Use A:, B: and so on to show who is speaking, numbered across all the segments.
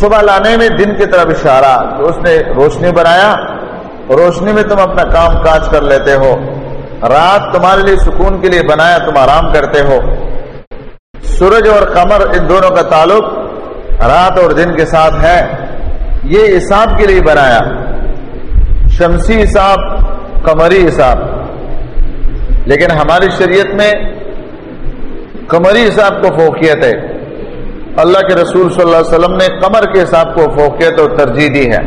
A: صبح لانے میں دن کی طرف اشارہ کہ اس نے روشنی بنایا، روشنی میں تم اپنا کام کاج کر لیتے ہو۔ رات تمہارے لیے سکون کے لیے بنایا، تم آرام کرتے ہو۔ سورج اور قمر ان دونوں کا تعلق رات اور دن کے ساتھ ہے۔ یہ حساب کے لیے بنایا۔ شمسی حساب، قمری حساب۔ لیکن ہماری شریعت میں قمری حساب کو فوقیت ہے۔ اللہ کے رسول صلی اللہ علیہ وسلم نے قمر کے حساب کو فوقیت اور ترجیح دی ہے۔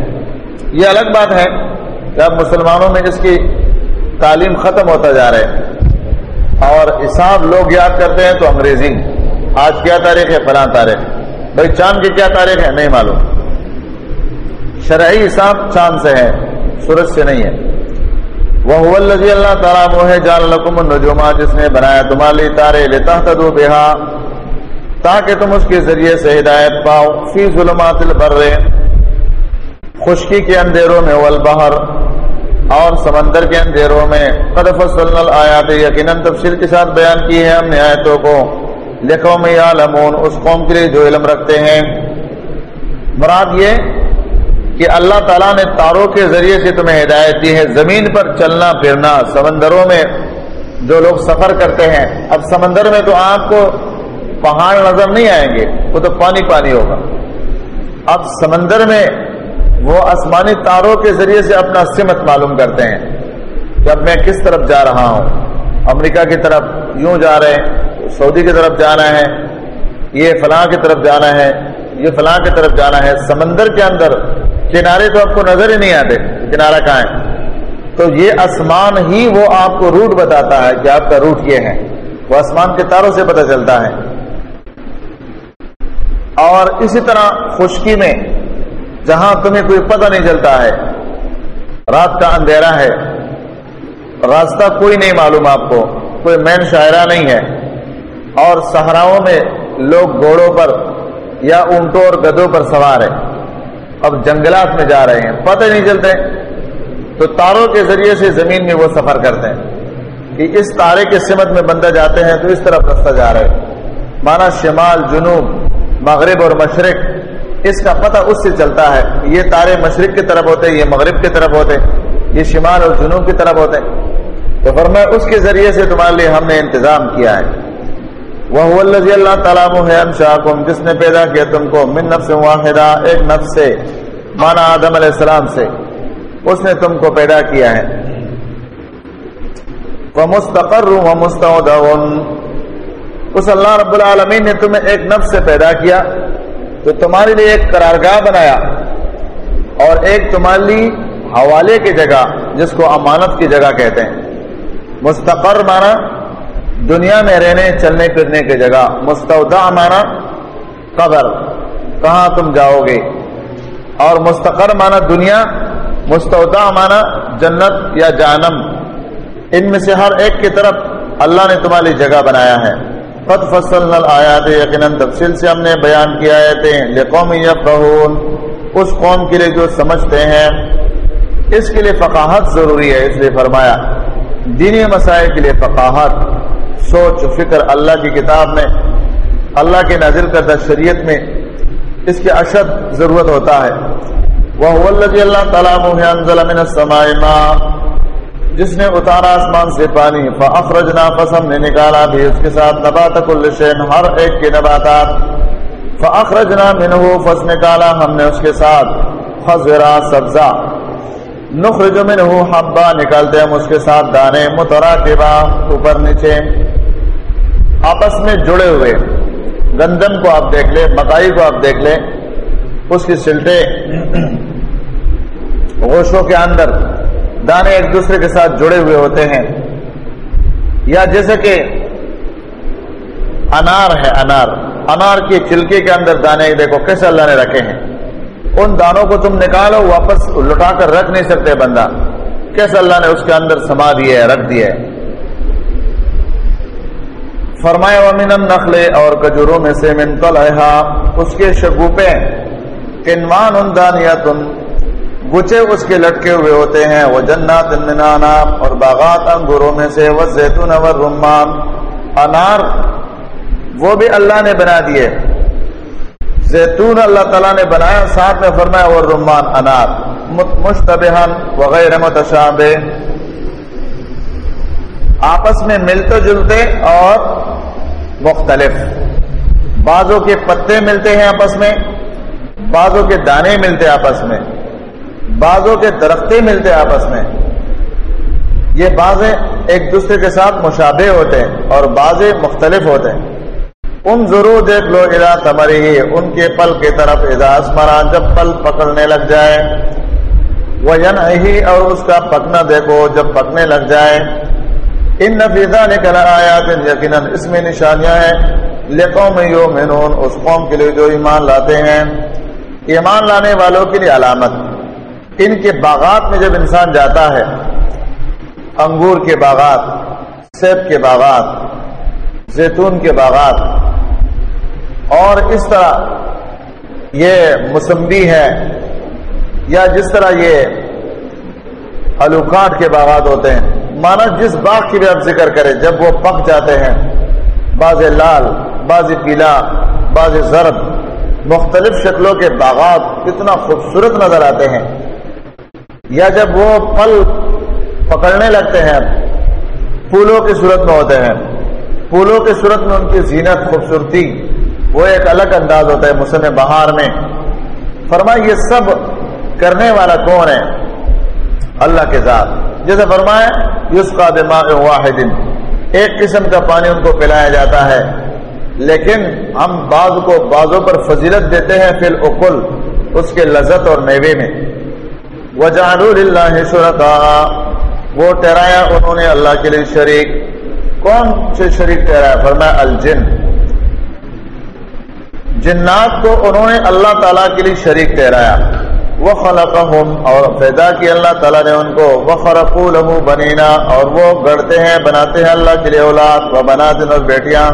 A: یہ الگ بات ہے کہ اب مسلمانوں میں اس کی تعلیم ختم ہوتا جا رہا ہے اور حساب لوگ یاد کرتے ہیں تو انگریزی۔ آج کیا تاریخ ہے؟ فلاں تاریخ۔ بھائی چاند کی کیا تاریخ ہے؟ نہیں معلوم۔ شرعی حساب چاند سے ہے، سورج سے نہیں ہے۔ وہ اللہ تعالیٰ وہ جال النجوما جس نے بنایا تمہارے تارے لیتا بہا تاکہ تم اس کے ذریعے سے ہدایت پاؤ۔ فی ظلمات البر۔ خشکی کے اندھیروں میں والبحر۔ اور سمندر کے اندھیروں میں۔ قد فصلنا یقیناً تفصیل کے ساتھ بیان کی ہے ہم نے آیتوں کو۔ لکھو میں یعلمون، اس قوم کے لیے جو علم رکھتے ہیں۔ مراد یہ کہ اللہ تعالیٰ نے تاروں کے ذریعے سے تمہیں ہدایت دی ہے۔ زمین پر چلنا پھرنا، سمندروں میں جو لوگ سفر کرتے ہیں۔ اب سمندر میں تو آپ کو پہاڑ نظر نہیں آئیں گے، وہ تو پانی پانی ہوگا۔ اب سمندر میں وہ آسمانی تاروں کے ذریعے سے اپنا سمت معلوم کرتے ہیں کہ اب میں کس طرف جا رہا ہوں۔ امریکہ کی طرف یوں جا رہے ہیں، سعودی کی طرف جانا ہے، یہ فلاں کی طرف جانا ہے، یہ فلاں کی طرف جانا ہے۔ سمندر کے اندر کنارے تو آپ کو نظر ہی نہیں آتے، کنارہ کہاں ہے؟ تو یہ آسمان ہی وہ آپ کو روٹ بتاتا ہے کہ آپ کا روٹ یہ ہے۔ وہ آسمان کے تاروں سے پتہ چلتا ہے۔ اور اسی طرح خشکی میں، جہاں تمہیں کوئی پتہ نہیں چلتا ہے، رات کا اندھیرا ہے، راستہ کوئی نہیں معلوم آپ کو، کوئی مین شاعرہ نہیں ہے۔ اور صحراؤں میں لوگ گھوڑوں پر یا اونٹوں اور گدوں پر سوار ہے اب جنگلات میں جا رہے ہیں، پتہ نہیں چلتے تو تاروں کے ذریعے سے زمین میں وہ سفر کرتے ہیں۔ کہ اس تارے کے سمت میں بندہ جاتے ہیں تو اس طرف رستہ جا رہے ہیں مانا شمال، جنوب مغرب اور مشرق، اس کا پتہ اس سے چلتا ہے، یہ تارے مشرق کی طرف ہوتے، یہ مغرب کی طرف ہوتے، یہ شمال اور جنوب کی طرف ہوتے۔ تو فرمایا، اس کے ذریعے سے تمہارے لیے ہم نے انتظام کیا ہے۔ وہ الذي اللہ تعالیٰ جس نے پیدا کیا تم کو من نفس واحدہ، ایک نفس سے مانا آدم علیہ السلام سے۔ اس نے تم کو پیدا کیا ہے۔ ومستقر ومستودع اس اللہ رب العالمین نے تمہیں ایک نفس سے پیدا کیا تو تمہارے لیے ایک قرارگاہ بنایا اور ایک تمہارے لیے حوالے کی جگہ، جس کو امانت کی جگہ کہتے ہیں۔ مستقر مانا دنیا میں رہنے، چلنے، پھرنے کی جگہ۔ مستودع مانا قبر۔ کہاں تم جاؤ گے؟ اور مستقر مانا دنیا۔ مستودع مانا جنت یا جانم ان میں سے ہر ایک کی طرف اللہ نے تمہاری جگہ بنایا ہے۔ قد فصلنا الآیات یقیناً تفصیل سے ہم نے بیان کیا آیتیں لقوم یفقہون، اس قوم کے لیے جو سمجھتے ہیں، اس کے لیے فقاہت ضروری ہے، اس لیے فرمایا، دینی مسائل کے لیے فقاہت، سوچ فکر اللہ کی کتاب میں، اللہ کے نازل کردہ شریعت میں اس کی اشد ضرورت ہوتا ہے۔ وہ اللہ تعالیٰ من السماء ماء جس نے اتارا آسمان سے پانی، فاخرجنا، پس ہم نے نکالا بھی۔ اس کے ساتھ نبات کل شین ہر ایک کے نباتات۔ فاخرجنا منہ فس نکالا ہم نے اس کے ساتھ۔ خزرا سبزہ۔ نخرج منہ حبا نکالتے ہم اس کے ساتھ دانے۔ متراکبہ، اوپر نیچے۔ آپس میں جڑے ہوئے۔ گندم کو آپ دیکھ لیں مکائی کو آپ دیکھ لیں۔ اس کی سلٹے گوشوں کے اندر۔ دانے ایک دوسرے کے ساتھ جڑے ہوئے ہوتے ہیں یا جیسے کہ انار ہے انار انار کی چلکے کے اندر دانے، دیکھو کیسے اللہ نے رکھے ہیں۔ ان دانوں کو تم نکالو، واپس لٹا کر رکھ نہیں سکتے بندہ۔ کیسے اللہ نے اس کے اندر سما دیا ہے رکھ دیا ہے فرمایا، ومن النخل اور کجوروں میں سے من طلعها اس کے شگوپے کنوان دانیتن گچے اس کے لٹکے ہوئے ہوتے ہیں۔ وہ جنات من اناب اور باغات انگوروں میں سے وہ زیتون اور رمان انار وہ بھی اللہ نے بنا دیے۔ زیتون اللہ تعالیٰ نے بنایا، ساتھ میں فرمایا اور رمان انار مشتبہن وغیرہ متشابہ۔ آپس میں ملتے جلتے اور مختلف۔ بعضوں کے پتے ملتے ہیں آپس میں، بعضوں کے دانے ملتے آپس میں۔ بعضوں کے درختے ملتے آپس میں۔ یہ بازیں ایک دوسرے کے ساتھ مشابہ ہوتے ہیں اور بازیں مختلف ہوتے ہیں۔ ان ضرور دیکھ لو ادا تمری ہی ان کے پل کی طرف اجاز مرا جب پل پکڑنے لگ جائے۔ وہ ہی اور اس کا پکنا دیکھو، جب پکنے لگ جائے۔ ان نفیزہ نکل آیا یقیناً اس میں نشانیاں ہیں۔ لقوم یومنون اس قوم کے لیے جو ایمان لاتے ہیں۔ ایمان لانے والوں کے لیے علامت۔ ان کے باغات میں جب انسان جاتا ہے، انگور کے باغات، سیب کے باغات، زیتون کے باغات، اور اس طرح یہ مسمبی ہے، یا جس طرح یہ الوکاٹ کے باغات ہوتے ہیں، مانا جس باغ کی بھی آپ ذکر کریں، جب وہ پک جاتے ہیں باز لال باز پیلا باز زرد مختلف شکلوں کے باغات اتنا خوبصورت نظر آتے ہیں۔ یا جب وہ پھل پکڑنے لگتے ہیں، پھولوں کی صورت میں ہوتے ہیں۔ پھولوں کی صورت میں ان کی زینت، خوبصورتی، وہ ایک الگ انداز ہوتا ہے موسم بہار میں۔ فرمائی یہ سب کرنے والا کون ہے؟ اللہ کے ذات۔ جیسے فرمائے یس کا دماغ واحد۔ ایک قسم کا پانی ان کو پلایا جاتا ہے، لیکن ہم بعض کو، بعضوں پر فضیلت دیتے ہیں فی العقل اس کے لذت اور میوے میں۔ وہ جان اللہ شرکا وہ ٹہرایا انہوں نے اللہ کے لیے شریک. کون سے شریک ٹہرایا فرمایا الجن. جنات کو انہوں نے اللہ تعالیٰ کے لیے شریک ٹہرایا وہ خلقہم اور پیدا کی اللہ تعالیٰ نے ان کو. وہ خرقو لہو بنینا اور وہ گڑتے ہیں، بناتے ہیں اللہ کے لیے اولاد و بناتے اور بیٹیاں،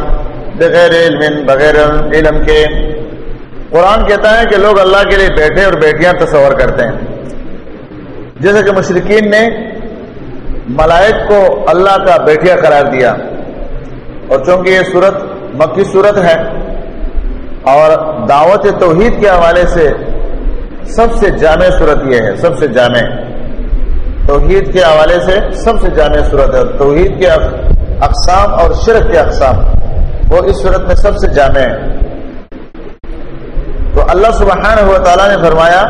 A: بغیر علم بغیر علم کے. قرآن کہتا ہے کہ لوگ اللہ کے لیے بیٹے اور بیٹیاں تصور کرتے ہیں. جیسے کہ مشرقین نے ملائک کو اللہ کا بیٹیا قرار دیا۔ اور چونکہ یہ صورت مکی صورت ہے اور دعوت توحید کے حوالے سے سب سے جامع صورت یہ ہے، سب سے جامع۔ توحید کے حوالے سے سب سے جامع صورت ہے۔ توحید کے اقسام اور شرک کے اقسام، وہ اس صورت میں سب سے جامع ہے تو اللہ سبحانہ و تعالیٰ نے فرمایا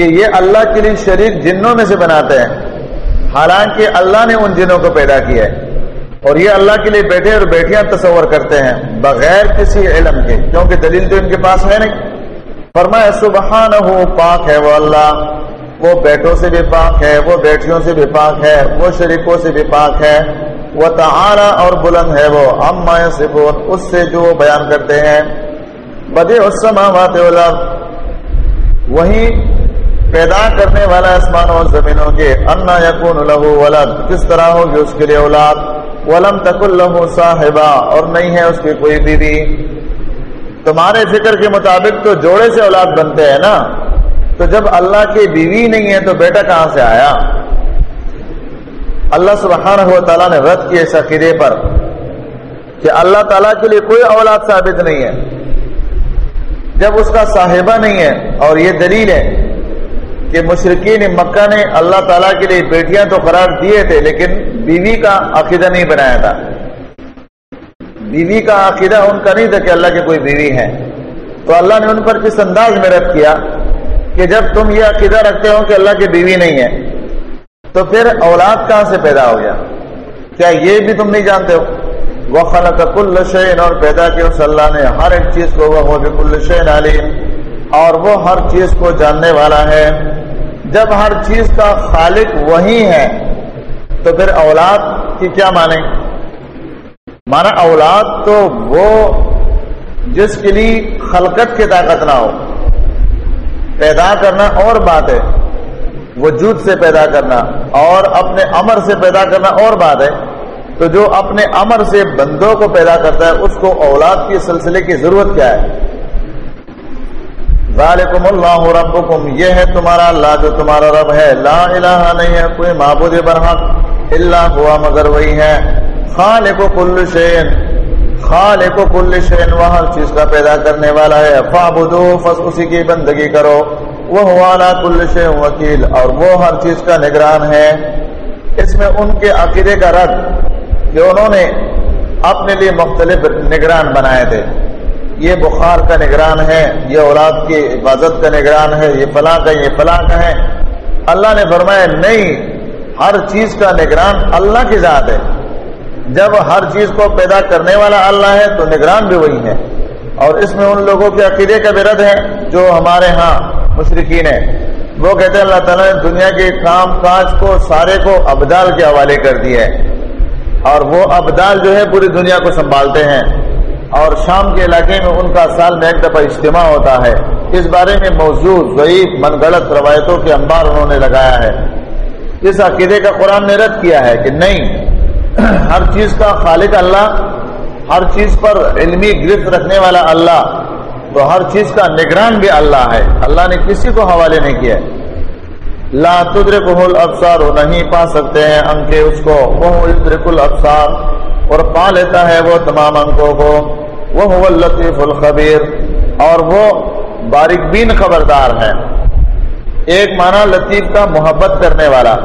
A: کہ یہ اللہ کے لیے شریک جنوں میں سے بناتے ہیں۔ حالانکہ اللہ نے ان جنوں کو پیدا کیا ہے۔ اور یہ اللہ کے لیے بیٹھے اور بیٹیاں تصور کرتے ہیں بغیر کسی علم کے، کیونکہ دلیل تو ان کے پاس ہے نہیں۔ فرمایا سبحان ہو پاک ہے وہ اللہ۔ وہ بیٹوں سے بھی پاک ہے، وہ بیٹیوں سے بھی پاک ہے، وہ شریکوں سے بھی پاک ہے۔ وہ تعالی اور بلند ہے وہ۔ اما سکون اس سے جو بیان کرتے ہیں۔ بدے السماوات والارض۔ وہی پیدا کرنے والا آسمانوں اور زمینوں کے انا یکون لہو ولد، کس طرح ہوگی اس کے لیے اولاد؟ ولم تک لہو صاحبہ اور نہیں ہے اس کی کوئی بیوی۔ تمہارے فکر کے مطابق تو جوڑے سے اولاد بنتے ہیں نا؟ تو جب اللہ کی بیوی نہیں ہے تو بیٹا کہاں سے آیا؟ اللہ سبحانہ و تعالیٰ نے رد کیے اس عقیدے پر کہ اللہ تعالیٰ کے لیے کوئی اولاد ثابت نہیں ہے۔ جب اس کا صاحبہ نہیں ہے اور یہ دلیل ہے کہ مشرقین مکہ نے اللہ تعالیٰ کے لیے بیٹیاں تو قرار دیے تھے، لیکن بیوی کا عقیدہ نہیں بنایا تھا۔ بیوی کا عقیدہ ان کا نہیں تھا کہ اللہ کی کوئی بیوی ہے۔ تو اللہ نے ان پر کس انداز میں رد کیا کہ جب تم یہ عقیدہ رکھتے ہو کہ اللہ کی بیوی نہیں ہے، تو پھر اولاد کہاں سے پیدا ہو گیا؟ کیا یہ بھی تم نہیں جانتے ہو؟ وہ خلق کل شعین اور پیدا کیا اس اللہ نے۔ ہر ایک چیز کو وہ کل شعین علیم اور وہ ہر چیز کو جاننے والا ہے۔ جب ہر چیز کا خالق وہی ہے، تو پھر اولاد کی کیا مانے مانا اولاد تو وہ جس کے لیے خلقت کی طاقت نہ ہو، پیدا کرنا اور بات ہے، وجود سے پیدا کرنا اور اپنے امر سے پیدا کرنا اور بات ہے۔ تو جو اپنے امر سے بندوں کو پیدا کرتا ہے، اس کو اولاد کے سلسلے کی ضرورت کیا ہے؟ ذالکم اللہ ربکم، یہ ہے تمہارا اللہ جو تمہارا رب ہے۔ لا الہ نہیں ہے، کوئی معبود برحق اللہ ہوا، مگر وہی ہے۔ خالق کل شین خالق و کل شین وہ ہر چیز کا پیدا کرنے والا ہے۔ فابدو فس اسی کی بندگی کرو۔ وہ والا کل شین وکیل، اور وہ ہر چیز کا نگران ہے۔ اس میں ان کے عقیدے کا رد کہ انہوں نے اپنے لیے مختلف نگران بنائے تھے۔ یہ بخار کا نگران ہے، یہ اولاد کی حفاظت کا نگران ہے، یہ فلاں کا، یہ فلاں کا ہے۔ اللہ نے فرمایا، نہیں، ہر چیز کا نگران اللہ کی ذات ہے۔ جب ہر چیز کو پیدا کرنے والا اللہ ہے، تو نگران بھی وہی ہے۔ اور اس میں ان لوگوں کے عقیدے کا بھی رد ہے، جو ہمارے ہاں مشرقین ہیں۔ وہ کہتے ہیں، اللہ تعالیٰ نے دنیا کے کام کاج کو، سارے کو ابدال کے حوالے کر دیا ہے۔ اور وہ ابدال جو ہے، پوری دنیا کو سنبھالتے ہیں۔ اور شام کے علاقے میں ان کا سال میں ایک دفعہ اجتماع ہوتا ہے۔ اس بارے میں موضوع ضعیف من غلط روایتوں کے انبار انہوں نے لگایا ہے۔ اس عقیدے کا قرآن نے رد کیا ہے کہ نہیں، ہر چیز کا خالق اللہ، ہر چیز پر علمی گرفت رکھنے والا اللہ، تو ہر چیز کا نگران بھی اللہ ہے۔ اللہ نے کسی کو حوالے نہیں کیا لا تدرکہ الابصار نہیں پا سکتے ہیں انکے اس کو۔ وہ الابصار اور پا لیتا ہے وہ تمام انکوں کو۔ وہ هو اللطیف الخبیر۔ اور وہ باریک بین خبردار ہے ایک معنی لطیف کا محبت کرنے والا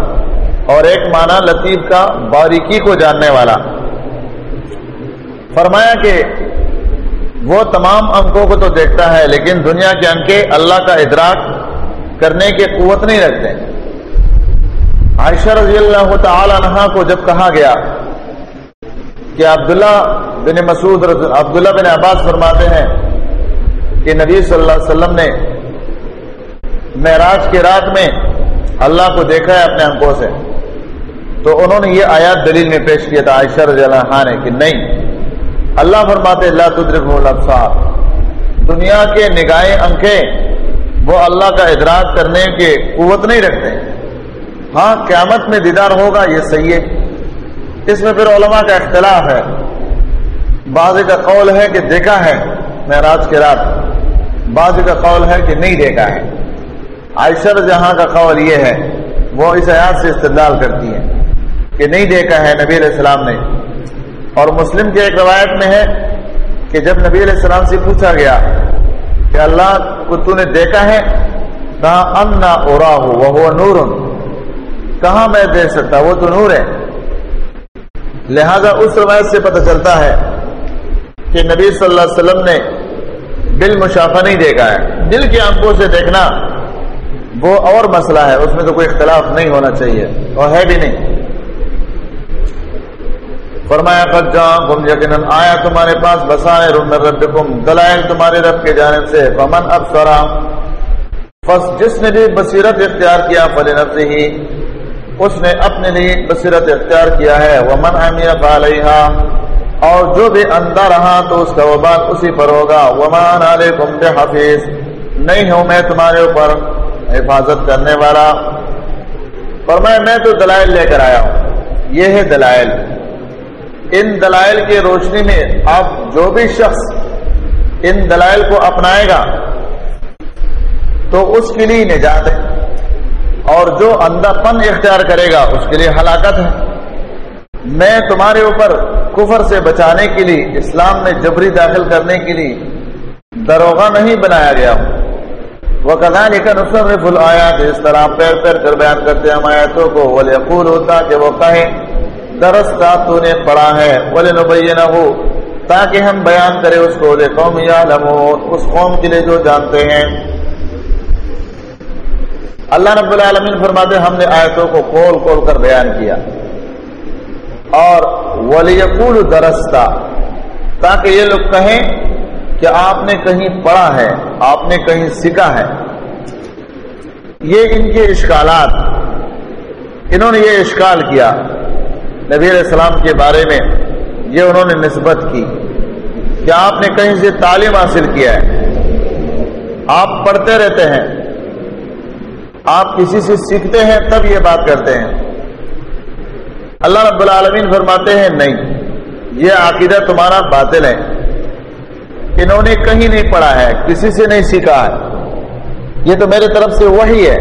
A: اور ایک معنی لطیف کا باریکی کو جاننے والا۔ فرمایا کہ وہ تمام انکوں کو تو دیکھتا ہے، لیکن دنیا کے انکے اللہ کا ادراک کرنے کی قوت نہیں رکھتے۔ عائشہ رضی اللہ تعالی عنہ کو جب کہا گیا کہ عبداللہ بن مسعود عبداللہ بن عباس فرماتے ہیں کہ نبی صلی اللہ علیہ وسلم نے معراج کے رات میں اللہ کو دیکھا ہے اپنے انکوں سے۔ تو انہوں نے یہ آیات دلیل میں پیش کیا تھا عائشہ رضی اللہ عنہ نے کہ نہیں، اللہ فرماتے اللہ تدرک الابصار۔ دنیا کے نگاہیں انکھیں وہ اللہ کا ادراک کرنے کی قوت نہیں رکھتے۔ ہاں قیامت میں دیدار ہوگا، یہ صحیح ہے۔ اس میں پھر علماء کا اختلاف ہے۔ بعض کا قول ہے کہ دیکھا ہے معراج کے رات۔ بعض کا قول ہے کہ نہیں دیکھا ہے۔ عائشہ جہاں کا قول یہ ہے، وہ اس آیات سے استدلال کرتی ہے کہ نہیں دیکھا ہے نبی علیہ السلام نے۔ اور مسلم کی ایک روایت میں ہے کہ جب نبی علیہ السلام سے پوچھا گیا کہ اللہ کو تو نے دیکھا ہے کہاں ان نہ اورا ہو وہ نور کہاں میں دیکھ سکتا وہ تو نور ہے۔ لہذا اس روایت سے پتہ چلتا ہے کہ نبی صلی اللہ علیہ وسلم نے بل مشافہ نہیں دیکھا ہے۔ دل کی آنکھوں سے دیکھنا وہ اور مسئلہ ہے، اس میں تو کوئی اختلاف نہیں ہونا چاہیے اور ہے بھی نہیں۔ فرمایا، قد جاءکم یقینا، آیا تمہارے پاس، بصائر من ربکم، دلائل تمہارے رب کے جانب سے، فمن ابصرا فس جس نے بھی بصیرت اختیار کیا فلنفسه ہی اس نے اپنے لیے بصیرت اختیار کیا ہے۔ ومن عمی فعلیہا اور جو بھی اندھا رہا تو اس کا وبال اسی پر ہوگا۔ ومان علیکم بحفیظ نہیں ہوں میں تمہارے اوپر حفاظت کرنے والا۔ فرمایا میں تو دلائل لے کر آیا ہوں۔ یہ ہے دلائل۔ ان دلائل کی روشنی میں اب جو بھی شخص ان دلائل کو اپنائے گا، تو اس کے لیے نجات ہے۔ اور جو اندھا پن اختیار کرے گا، اس کے لیے ہلاکت ہے۔ میں تمہارے اوپر کفر سے بچانے کے لیے، اسلام میں جبری داخل کرنے کے لیے دروگا نہیں بنایا گیا ہوں۔ وہ کدانی کا نصر فل آیا اس طرح پیر پیر کر بیان کرتے ہم آیتوں کو۔ وہ ہوتا کہ وہ کہیں درس کا تو نے پڑھا ہے۔ بولے نبینہ ہو تاکہ ہم بیان کریں اس کو۔ لے قوم یا اس قوم کے لیے جو جانتے ہیں۔ اللہ رب العالمین فرماتے ہم نے آیتوں کو کول کول کر بیان کیا۔ اور ولیقول درستا تاکہ یہ لوگ کہیں کہ آپ نے کہیں پڑھا ہے، آپ نے کہیں سیکھا ہے۔ یہ ان کے اشکالات۔ انہوں نے یہ اشکال کیا۔ نبی علیہ السلام کے بارے میں یہ انہوں نے نسبت کی کہ آپ نے کہیں سے تعلیم حاصل کیا ہے۔ آپ پڑھتے رہتے ہیں۔ آپ کسی سے سیکھتے ہیں تب یہ بات کرتے ہیں۔ اللہ رب العالمین فرماتے ہیں، نہیں، یہ عقیدہ تمہارا باطل ہے۔ انہوں نے کہیں نہیں پڑھا ہے، کسی سے نہیں سیکھا ہے۔ یہ تو میرے طرف سے وہی ہے۔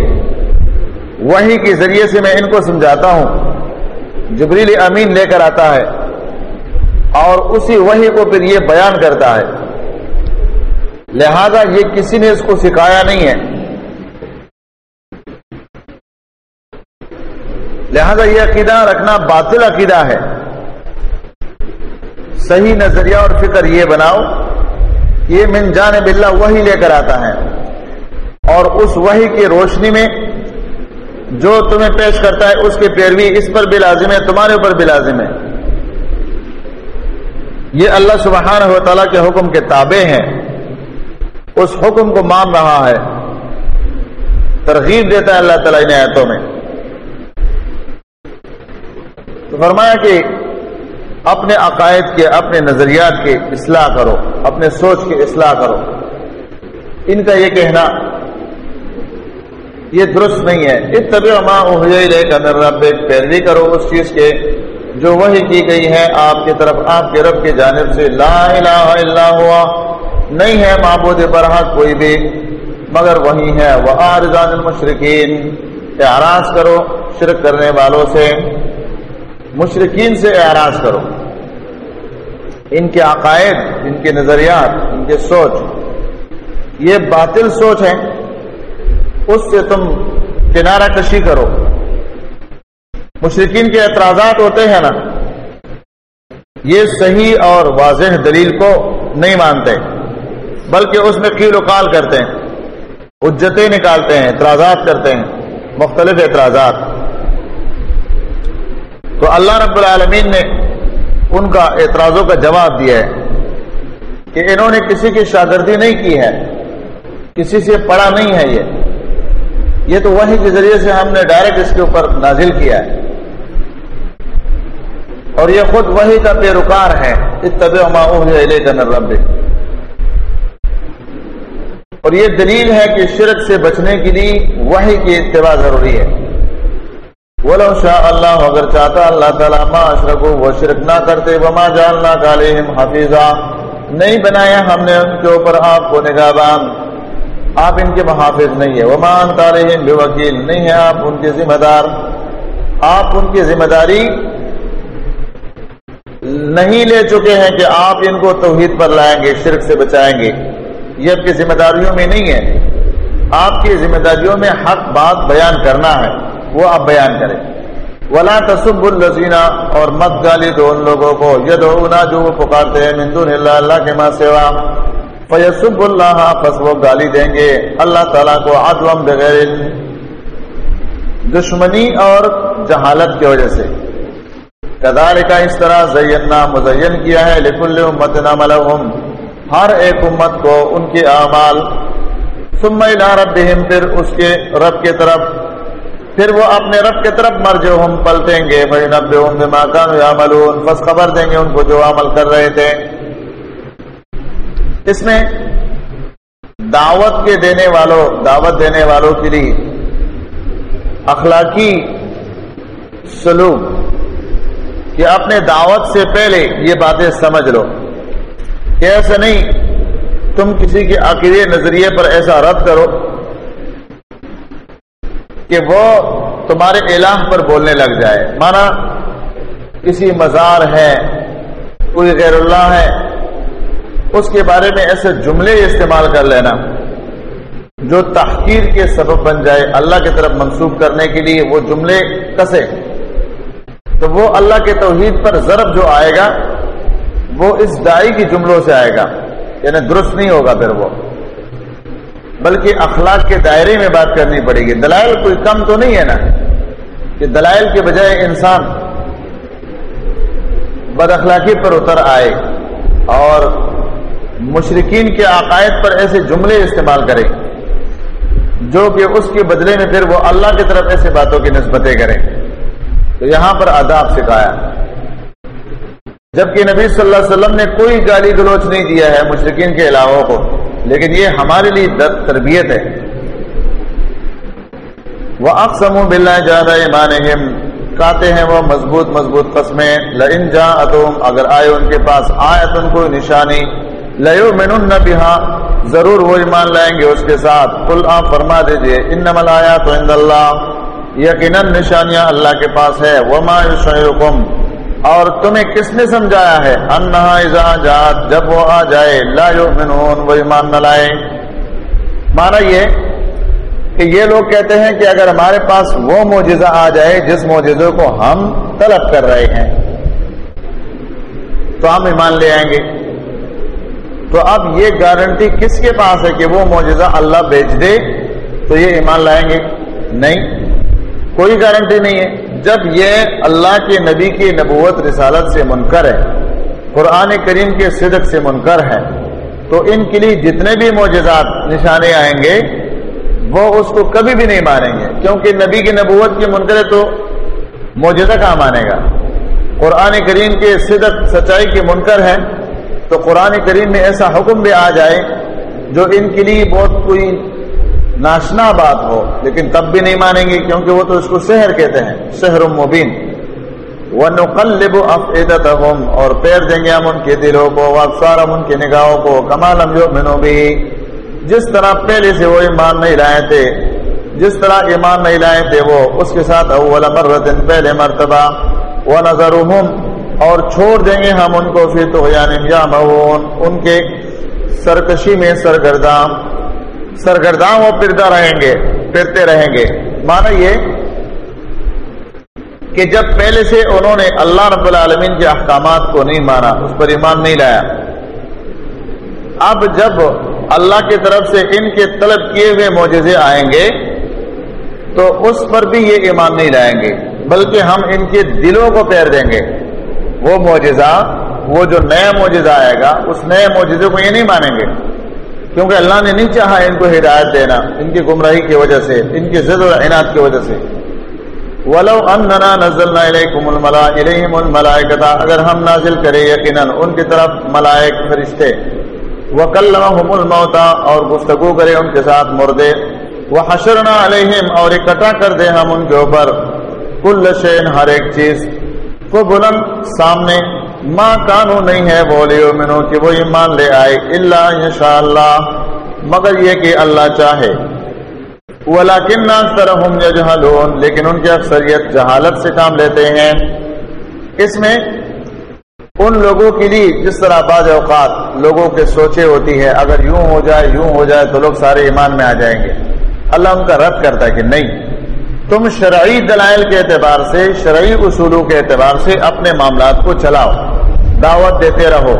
A: وہی کے ذریعے سے میں ان کو سمجھاتا ہوں۔ جبریل امین لے کر آتا ہے اور اسی وہی کو پھر یہ بیان کرتا ہے۔ لہذا یہ کسی نے اس کو سکھایا نہیں ہے۔ لہذا یہ عقیدہ رکھنا باطل عقیدہ ہے۔ صحیح نظریہ اور فکر یہ بناؤ یہ من جان بلّہ وہی لے کر آتا ہے۔ اور اس وہی کی روشنی میں جو تمہیں پیش کرتا ہے اس کی پیروی اس پر بھی لازم ہے، تمہارے اوپر بھی لازم ہے۔ یہ اللہ سبحانہ و تعالیٰ کے حکم کے تابع ہیں۔ اس حکم کو مان رہا ہے۔ ترغیب دیتا ہے اللہ تعالیٰ ان آیتوں میں۔ تو فرمایا کہ اپنے عقائد کے، اپنے نظریات کے اصلاح کرو، اپنے سوچ کی اصلاح کرو۔ ان کا یہ کہنا یہ درست نہیں ہے۔ اس طبی رب پیروی کرو اس چیز کے جو وہی کی گئی ہے آپ کی طرف، آپ کے رب کی جانب سے۔ لا الہ الا ہوا۔ نہیں ہے معبود برحق کوئی بھی، مگر وہی ہے۔ وہ آرزان المشرقین اعراض کرو شرک کرنے والوں سے۔ مشرقین سے اعراض کرو۔ ان کے عقائد، ان کے نظریات، ان کے سوچ، یہ باطل سوچ ہے اس سے تم کنارہ کشی کرو۔ مشرقین کے اعتراضات ہوتے ہیں نا۔ یہ صحیح اور واضح دلیل کو نہیں مانتے، بلکہ اس میں قیل و قال کرتے ہیں۔ اجتیں نکالتے ہیں، اعتراضات کرتے ہیں، مختلف اعتراضات۔ تو اللہ رب العالمین نے ان کا اعتراضوں کا جواب دیا ہے کہ انہوں نے کسی کی شاگردی نہیں کی ہے، کسی سے پڑھا نہیں ہے یہ۔ یہ تو وہی کے ذریعے سے ہم نے ڈائریکٹ اس کے اوپر نازل کیا ہے۔ اور یہ خود وہی کا پیروکار ہے۔ رب اور یہ دلیل ہے کہ شرک سے بچنے کے لیے وہی کی اتباع ضروری ہے۔ ولو شاء اللہ اگر چاہتا اللہ تعالیٰ ما اشرکو، وہ شرک نہ کرتے، وما جالنا کالہم حفیظا۔ نہیں بنایا ہم نے ان کے اوپر آپ کو نگابان آپ ان کے محافظ نہیں ہے وما انت بوکیل۔ نہیں ہے آپ ان کے ذمہ دار۔ آپ ان کی ذمہ داری نہیں لے چکے ہیں کہ آپ ان کو توحید پر لائیں گے، شرک سے بچائیں گے۔ یہ آپ کی ذمہ داریوں میں نہیں ہے۔ آپ کی ذمہ داریوں میں حق بات بیان کرنا ہے۔ وہ آپ بیان کریں۔ ولا تصب الزینہ اور مت گالی دو ان لوگوں کو۔ ید جو وہ پکارتے ہیں مندون اللہ اللہ کے ماں سیوا فیسب اللہ پس وہ گالی دیں گے۔ اللہ تعالیٰ کو عدوم بغیر دشمنی اور جہالت کی وجہ سے۔ کدار کا اس طرح زینا مزین کیا ہے۔ لکل امت نام ہر ایک امت کو ان کے اعمال۔ ثم الى ربهم، پھر اس کے رب کے طرف پھر وہ اپنے رب کی طرف مر جو ہم پلٹیں گے بھائی نبے ہوں گے ماکان یا بس خبر دیں گے ان کو جو عمل کر رہے تھے۔ اس میں دعوت کے دینے والوں، دعوت دینے والوں کے لیے اخلاقی سلوک کہ اپنے دعوت سے پہلے یہ باتیں سمجھ لو کہ ایسا نہیں تم کسی کے عقیدے نظریے پر ایسا رد کرو۔ کہ وہ تمہارے الہ پر بولنے لگ جائے۔ مانا کسی مزار ہے، کوئی غیر اللہ ہے، اس کے بارے میں ایسے جملے استعمال کر لینا جو تحقیر کے سبب بن جائے اللہ کی طرف منسوخ کرنے کے لیے وہ جملے کسے۔ تو وہ اللہ کے توحید پر ضرب جو آئے گا، وہ اس دائی کی جملوں سے آئے گا یعنی درست نہیں ہوگا پھر وہ۔ بلکہ اخلاق کے دائرے میں بات کرنی پڑے گی۔ دلائل کوئی کم تو نہیں ہے نا؟ کہ دلائل کے بجائے انسان بد اخلاقی پر اتر آئے اور مشرقین کے عقائد پر ایسے جملے استعمال کرے جو کہ اس کے بدلے میں پھر وہ اللہ کی طرف ایسے باتوں کی نسبتیں کریں۔ تو یہاں پر آداب سکھایا۔ جبکہ نبی صلی اللہ علیہ وسلم نے کوئی گالی گلوچ نہیں دیا ہے مشرقین کے علاوہ کو۔ لیکن یہ ہمارے لیے تربیت ہے۔ وہ اقسم بلّہ زیادہ ایمان کہتے ہیں وہ مضبوط مضبوط قسمیں۔ لئن جا اتم اگر آئے ان کے پاس آئے تم کوئی نشانی۔ لئو من بہا ضرور وہ ایمان لائیں گے اس کے ساتھ۔ کل آپ فرما دیجیے ان نمل آیا تو اللہ یقیناً نشانیاں اللہ کے پاس ہے۔ وہ ما اور تمہیں کس نے سمجھایا ہے؟ انہا اذا جات جب وہ آ جائے، لا یؤمنون، وہ ایمان نہ لائے۔ مانا یہ کہ یہ لوگ کہتے ہیں کہ اگر ہمارے پاس وہ معجزہ آ جائے، جس معجزے کو ہم طلب کر رہے ہیں، تو ہم ایمان لے آئیں گے۔ تو اب یہ گارنٹی کس کے پاس ہے کہ وہ معجزہ اللہ بیچ دے، تو یہ ایمان لائیں گے؟ نہیں۔ کوئی گارنٹی نہیں ہے۔ جب یہ اللہ کے نبی کی نبوت رسالت سے منکر ہے، قرآن کریم کے صدق سے منکر ہے، تو ان کے لیے جتنے بھی معجزات نشانے آئیں گے، وہ اس کو کبھی بھی نہیں مانیں گے۔ کیونکہ نبی کی نبوت کی منکر ہے تو معجزہ کہاں مانے گا؟ قرآن کریم کے صدق سچائی کے منکر ہے تو قرآن کریم میں ایسا حکم بھی آ جائے جو ان کے لیے بہت کوئی ناشنا بات ہو، لیکن تب بھی نہیں مانیں گے کیونکہ وہ تو اس کو سحر کہتے ہیں، سحر مبین۔ وَنُقَلِّبُ أَفْئِدَتَهُمْ، اور پیر دیں گے ہم ان کے دلوں کو وَأَبْصَارَهُمْ ان کی نگاہوں کو كَمَا لَمْ يُؤْمِنُوا بِهِ جس طرح پہلے سے وہ ایمان نہیں لائے تھے، جس طرح ایمان نہیں لائے تھے وہ، اس کے ساتھ اول مرتن، پہلے مرتبہ۔ وَنَظَرُهُمْ اور چھوڑ دیں گے ہم ان کو فی طغیان یعمہون ان کے سرکشی میں سرگرداں سرگرداں وہ پھرتا رہیں گے، پھرتے رہیں گے۔ مانا یہ کہ جب پہلے سے انہوں نے اللہ رب العالمین کے احکامات کو نہیں مانا، اس پر ایمان نہیں لایا۔ اب جب اللہ کی طرف سے ان کے طلب کیے ہوئے معجزے آئیں گے، تو اس پر بھی یہ ایمان نہیں لائیں گے، بلکہ ہم ان کے دلوں کو پیر دیں گے۔ وہ معجزہ، وہ جو نیا معجزہ آئے گا، اس نئے معجزے کو یہ نہیں مانیں گے۔ کیونکہ اللہ نے نہیں چاہا ان کو ہدایت دینا، ان کی گمراہی کی وجہ سے، ان کی ضد اور عناد کی وجہ سے۔ ولو اننا نزلنا الیکم الملا الیہم الملائکتا اگر ہم نازل کرے یقینا ان کی طرف ملائک فرشتے۔ وکلمہم الموتا اور گفتگو کرے ان کے ساتھ مردے۔ وحشرنا علیہم اور اکٹھا کر دے ہم ان کے اوپر۔ کل شین ہر ایک چیز۔ کو بلند سامنے۔ ماں کانو نہیں ہے بولیو منو کہ وہ ایمان لے آئے اللہ انشاء اللہ مگر یہ کہ اللہ چاہے۔ ولیکن اکثرهم لیکن ان کی اکثریت جہالت سے کام لیتے ہیں۔ اس میں ان لوگوں کے لیے جس طرح بعض اوقات لوگوں کے سوچے ہوتی ہے، اگر یوں ہو جائے، یوں ہو جائے تو لوگ سارے ایمان میں آ جائیں گے۔ اللہ ان کا رد کرتا ہے کہ نہیں۔ تم شرعی دلائل کے اعتبار سے، شرعی اصولوں کے اعتبار سے اپنے معاملات کو چلاؤ، دعوت دیتے رہو۔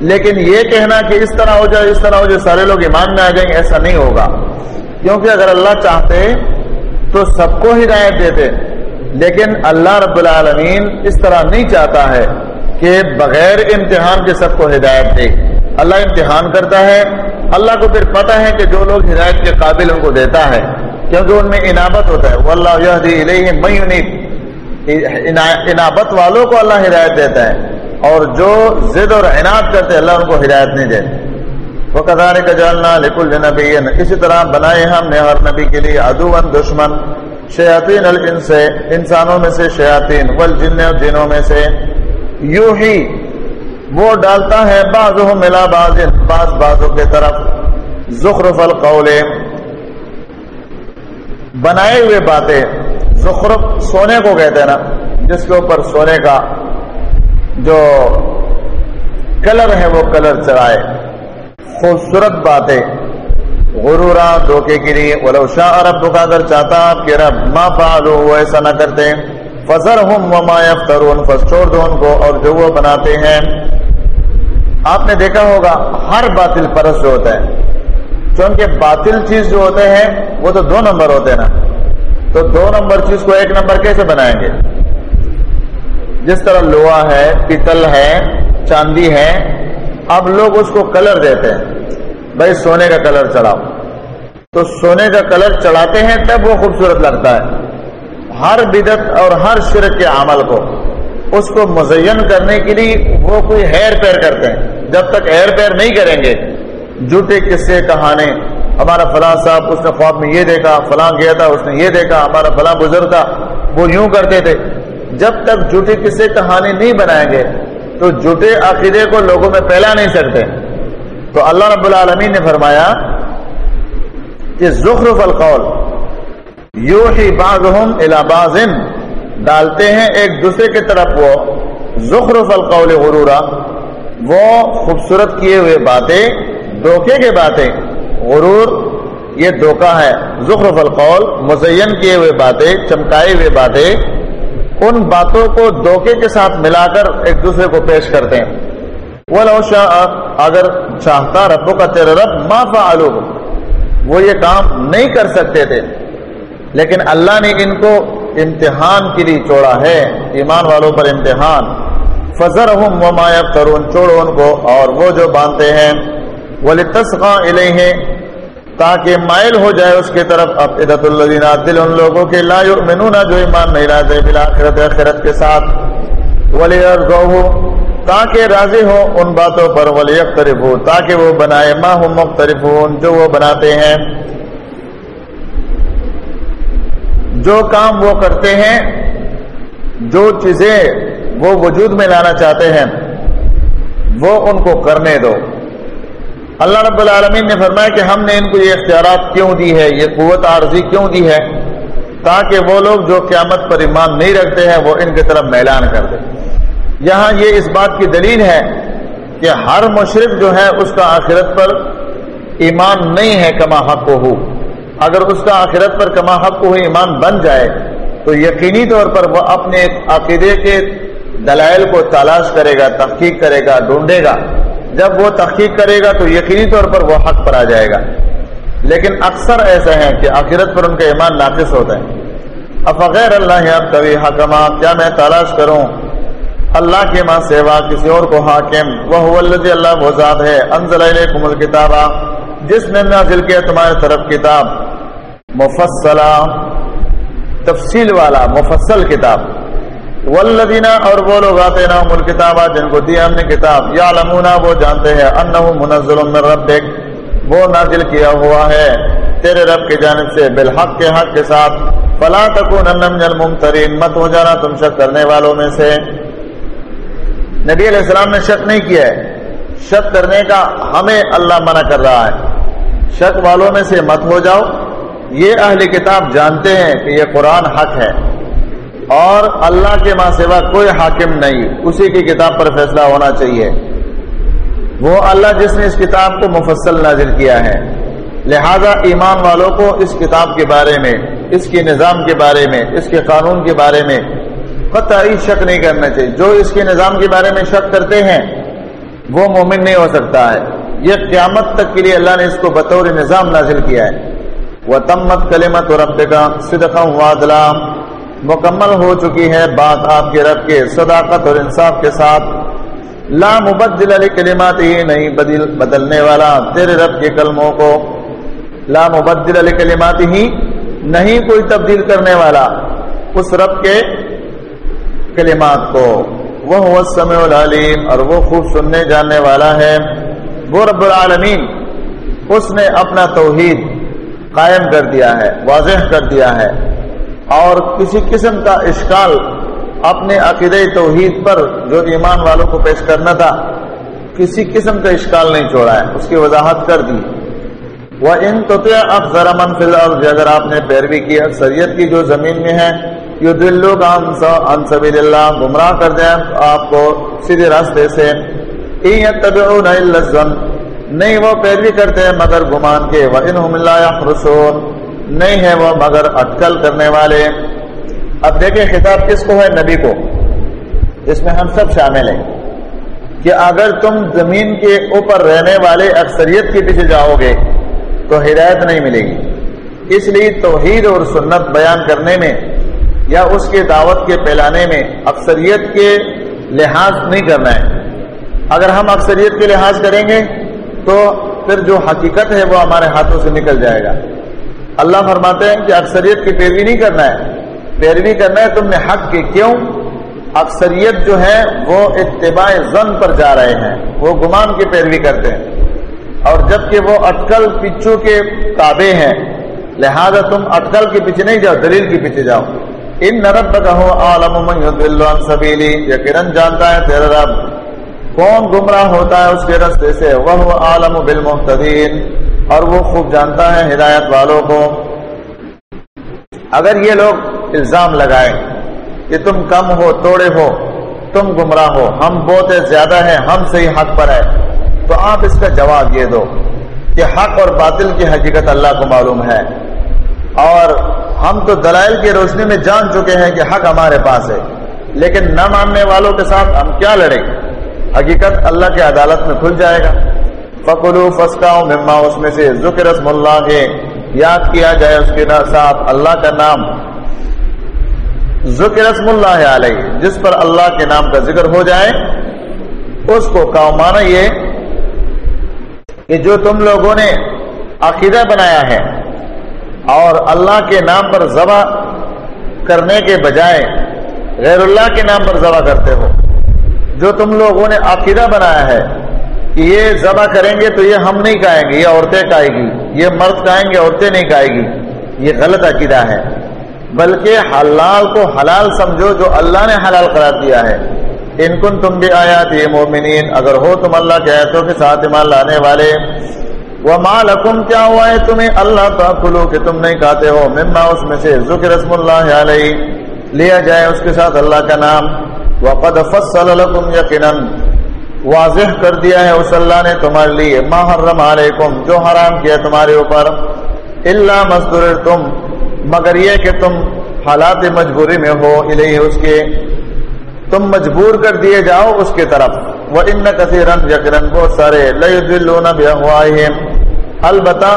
A: لیکن یہ کہنا کہ اس طرح ہو جائے، اس طرح ہو جائے، سارے لوگ ایمان میں آ جائیں گے ایسا نہیں ہوگا۔ کیونکہ اگر اللہ چاہتے تو سب کو ہدایت دیتے۔ لیکن اللہ رب العالمین اس طرح نہیں چاہتا ہے کہ بغیر امتحان کے سب کو ہدایت دے۔ اللہ امتحان کرتا ہے۔ اللہ کو پھر پتا ہے کہ جو لوگ ہدایت کے قابل ان کو دیتا ہے۔ کیونکہ ان میں انابت ہوتا ہے۔ اللہ انابت والوں کو اللہ ہدایت دیتا ہے۔ اور جو ضد اور عناد کرتے اللہ ان کو ہدایت نہیں دیتے وہ کدار کا جالنا لکل نبی اسی طرح بنائے ہم نے ہر نبی کے لیے ادو دشمن، شیاطین الانس، انسانوں میں سے شیاطین۔ والجن اور جنوں میں سے۔ یوں ہی وہ ڈالتا ہے بعض ملا باز بعض بازوں کے طرف۔ زخرف القول۔ بنائے ہوئے باتیں زخرف سونے کو کہتے ہیں نا، جس کے اوپر سونے کا جو کلر ہے وہ کلر چڑھائے۔ خوبصورت باتیں۔ غرورا دھوکے کے لیے۔ ولو شاہ رب کا اگر چاہتا آپ کے رب ما پالو وہ ایسا نہ کرتے۔ فضر ہوں وما یفترون فس چھوڑ دو ان کو اور جو وہ بناتے ہیں۔ آپ نے دیکھا ہوگا، ہر باطل پرس جو ہوتا ہے۔ چونکہ باطل چیز جو ہوتے ہیں، وہ تو دو نمبر ہوتے ہیں نا۔ تو دو نمبر چیز کو ایک نمبر کیسے بنائیں گے؟ جس طرح لوہا ہے پیتل ہے، چاندی ہے، اب لوگ اس کو کلر دیتے ہیں۔ بھائی، سونے کا کلر چڑھاؤ۔ تو سونے کا کلر چڑھاتے ہیں، تب وہ خوبصورت لگتا ہے۔ ہر بدت اور ہر شرک کے عمل کو، اس کو مزین کرنے کے لیے وہ کوئی ہیر پیر کرتے ہیں۔ جب تک ہیر پیر نہیں کریں گے جھوٹے قصے کہانے۔ ہمارا فلاں صاحب اس نے خواب میں یہ دیکھا، فلاں گیا تھا، اس نے یہ دیکھا، ہمارا فلاں بزرگ تھا، وہ یوں کرتے تھے۔ جب تک جھوٹے قصے کہانی نہیں بنائیں گے، تو جھوٹے عقیدے کو لوگوں میں پھیلا نہیں سکتے۔ تو اللہ رب العالمین نے فرمایا کہ زخرف القول یو ہی باز ڈالتے ہیں ایک دوسرے کی طرف وہ زخرف القول غرورا۔ وہ خوبصورت کیے ہوئے باتیں دھوکے کے باتیں۔ غرور، یہ دھوکا ہے۔ زخرف القول، مزین کیے ہوئے باتیں، چمکائے ہوئے باتیں۔ ان باتوں کو دھوکے کے ساتھ ملا کر ایک دوسرے کو پیش کرتے ہیں۔ وہ لوشا اگر چاہتا ربوں کا تیرا رب ما فعلو وہ یہ کام نہیں کر سکتے تھے۔ لیکن اللہ نے ان کو امتحان کے لیے چھوڑا ہے۔ ایمان والوں پر امتحان۔ فضر ہوں ممایب کرون چھوڑو ان کو اور وہ جو باندھتے ہیں۔ وہ لسخا ہیں تاکہ مائل ہو جائے اس کی طرف۔ اب عدت الدین دل ان لوگوں کے لا یؤمنون، جو ایمان نہیں لاتے بالآخرت آخرت کے ساتھ۔ ولی تاکہ راضی ہو ان باتوں پر۔ ولی اخترف ہو تاکہ وہ بنائے۔ ما ہم مختلف جو وہ بناتے ہیں۔ جو کام وہ کرتے ہیں، جو چیزیں وہ وجود میں لانا چاہتے ہیں، وہ ان کو کرنے دو۔ اللہ رب العالمین نے فرمایا کہ ہم نے ان کو یہ اختیارات کیوں دی ہے؟ یہ قوت عارضی کیوں دی ہے؟ تاکہ وہ لوگ جو قیامت پر ایمان نہیں رکھتے ہیں، وہ ان کی طرف میلان کر دیں۔ یہاں یہ اس بات کی دلیل ہے کہ ہر مشرق جو ہے، اس کا آخرت پر ایمان نہیں ہے، کما حق ہو اگر اس کا آخرت پر کما حق ہو ایمان بن جائے، تو یقینی طور پر وہ اپنے عقیدے کے دلائل کو تلاش کرے گا، تحقیق کرے گا، ڈھونڈے گا۔ جب وہ تحقیق کرے گا تو یقینی طور پر وہ حق پر آ جائے گا۔ لیکن اکثر ایسا ہے کہ آخرت پر ان کا ایمان ناقص ہوتا ہے۔ افغیر اللہ اب کبھی حکمہ کیا میں تلاش کروں؟ اللہ کے ماں سیوا کسی اور کو حاکم۔ وہ اللہ وہ ذات ہے۔ انزل علیکم الکتابہ جس نے نازل کیا تمہاری طرف کتاب۔ مفصلہ، تفصیل والا، مفصل کتاب۔ والذین اور وہ لوگ آتے نا مل جن کو دیا ہم نے کتاب یا وہ جانتے ہیں انہو منزل من ربک، وہ نازل کیا ہوا ہے تیرے رب کی جانب سے بالحق کے حق کے ساتھ۔ فلا تکونن من الممترین، مت ہو جانا تم شک کرنے والوں میں سے۔ نبی علیہ السلام نے شک نہیں کیا ہے۔ شک کرنے کا ہمیں اللہ منع کر رہا ہے۔ شک والوں میں سے مت ہو جاؤ۔ یہ اہل کتاب جانتے ہیں کہ یہ قرآن حق ہے۔ اور اللہ کے ماں سوا کوئی حاکم نہیں۔ اسی کی کتاب پر فیصلہ ہونا چاہیے۔ وہ اللہ جس نے اس کتاب کو مفصل نازل کیا ہے۔ لہذا ایمان والوں کو اس کتاب کے بارے میں، اس کے نظام کے بارے میں، اس کے قانون کے بارے میں قطعی شک نہیں کرنا چاہیے۔ جو اس کے نظام کے بارے میں شک کرتے ہیں، وہ مومن نہیں ہو سکتا ہے۔ یہ قیامت تک کے لیے اللہ نے اس کو بطور نظام نازل کیا ہے۔ وہ تمت کلیمت اور رب کا وادلام مکمل ہو چکی ہے بات آپ کے رب کے صداقت اور انصاف کے ساتھ۔ لا مبدل علی کلمات ہی نہیں بدل بدلنے والا تیرے رب کے کلموں کو۔ لا مبدل علی کلمات ہی نہیں کوئی تبدیل کرنے والا اس رب کے کلمات کو۔ وہ سمع العلیم، اور وہ خوب سننے جاننے والا ہے۔ وہ رب العالمین، اس نے اپنا توحید قائم کر دیا ہے، واضح کر دیا ہے۔ اور کسی قسم کا اشکال اپنے عقید توحید پر جو ایمان والوں کو پیش کرنا تھا، کسی قسم کا اشکال نہیں چھوڑا ہے، اس کی وضاحت کر دی۔ وہ ان تو ذرا من فی الحال اگر آپ نے پیروی کی، اکثریت کی جو زمین میں ہے یہ دل لوگ سبیل اللہ گمراہ کر دیں، آپ کو سیدھے راستے سے۔ نہیں وہ پیروی کرتے ہیں مگر گمان کے۔ وہ ان نہیں ہے وہ، مگر اٹکل کرنے والے۔ اب دیکھیں خطاب کس کو ہے؟ نبی کو۔ اس میں ہم سب شامل ہیں کہ اگر تم زمین کے اوپر رہنے والے اکثریت کے پیچھے جاؤ گے تو ہدایت نہیں ملے گی۔ اس لیے توحید اور سنت بیان کرنے میں یا اس کے دعوت کے پھیلانے میں اکثریت کے لحاظ نہیں کرنا ہے۔ اگر ہم اکثریت کے لحاظ کریں گے تو پھر جو حقیقت ہے وہ ہمارے ہاتھوں سے نکل جائے گا۔ اللہ فرماتے ہیں کہ اکثریت کی پیروی نہیں کرنا ہے۔ پیروی کرنا ہے تم نے حق کی۔ کیوں؟ اکثریت جو ہے وہ اتباع زن پر جا رہے ہیں۔ وہ گمان کی پیروی کرتے ہیں۔ اور جبکہ وہ اٹکل پچو کے تابع ہیں، لہذا تم اٹکل کے پیچھے نہیں جاؤ، دلیل کے پیچھے جاؤ۔ ان نرب کہو عالم سبیلی۔ یقیناً جانتا ہے تیرا رب۔ کون گمراہ ہوتا ہے اس کے رستے سے؟ وہ عالم بالمحتدین اور وہ خوب جانتا ہے ہدایت والوں کو۔ اگر یہ لوگ الزام لگائے کہ تم کم ہو، توڑے ہو، تم گمراہ ہو، ہم بہت زیادہ ہیں، ہم صحیح حق پر ہے، تو آپ اس کا جواب یہ دو کہ حق اور باطل کی حقیقت اللہ کو معلوم ہے۔ اور ہم تو دلائل کی روشنی میں جان چکے ہیں کہ حق ہمارے پاس ہے، لیکن نہ ماننے والوں کے ساتھ ہم کیا لڑیں؟ حقیقت اللہ کی عدالت میں کھل جائے گا۔ فکلو فسکاؤ مما، اس میں سے ذکر رسم اللہ کے یاد کیا جائے اس کے ساتھ اللہ کا نام ذکر رسم اللہ علیہ، جس پر اللہ کے نام کا ذکر ہو جائے، اس کو کا مانا یہ کہ جو تم لوگوں نے عقیدہ بنایا ہے اور اللہ کے نام پر ذبح کرنے کے بجائے غیر اللہ کے نام پر ذبح کرتے ہو، جو تم لوگوں نے عقیدہ بنایا ہے کہ یہ ذبح کریں گے تو یہ ہم نہیں کھائیں گے، یہ عورتیں کھائے گی۔ یہ مرد کھائیں گے، عورتیں نہیں کھائے گی۔ یہ غلط عقیدہ ہے۔ بلکہ حلال کو حلال سمجھو جو اللہ نے حلال قرار دیا ہے۔ ان کن تم بھی آیا تھے مومنین، اگر ہو تم اللہ کے آیتوں کے ساتھ ایمان لانے والے۔ وہ مال حکم کیا ہوا ہے تمہیں؟ اللہ تعلق کہ تم نہیں کھاتے ہو۔ مما اس میں سے ذکر رسم اللہ علیہ، لیا جائے اس کے ساتھ اللہ کا نام۔ وقد فصل لكم یقینا۔ واضح کر دیا ہے اس اللہ نے تمہارے لیے. ما حرم علیکم، جو حرام کیا تمہارے اوپر. الا مصدر تم مگر یہ کہ تم حالات مجبوری میں ہو الیہ اس کے. تم مجبور کر دیے جاؤ اس کی طرف. وہ ان کثیرن یقرن بہت سارے البتہ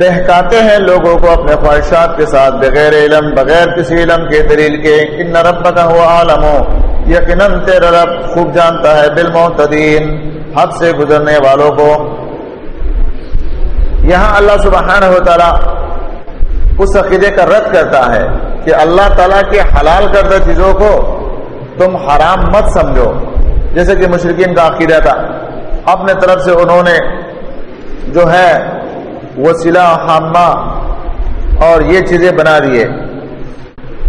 A: بہکاتے ہیں لوگوں کو اپنے خواہشات کے ساتھ، بغیر علم، بغیر کسی علم کے دلیل کے. ان رب کا ہوا عالم ہو یقیناً تیرا رب خوب جانتا ہے بالمعتدین، حد سے گزرنے والوں کو۔ یہاں اللہ سبحانہ و تعالی اس عقیدے کا رد کرتا ہے کہ اللہ تعالیٰ کے حلال کردہ چیزوں کو تم حرام مت سمجھو۔ جیسے کہ مشرقین کا عقیدہ تھا۔ اپنے طرف سے انہوں نے جو ہے وسیلہ حامہ اور یہ چیزیں بنا دیے۔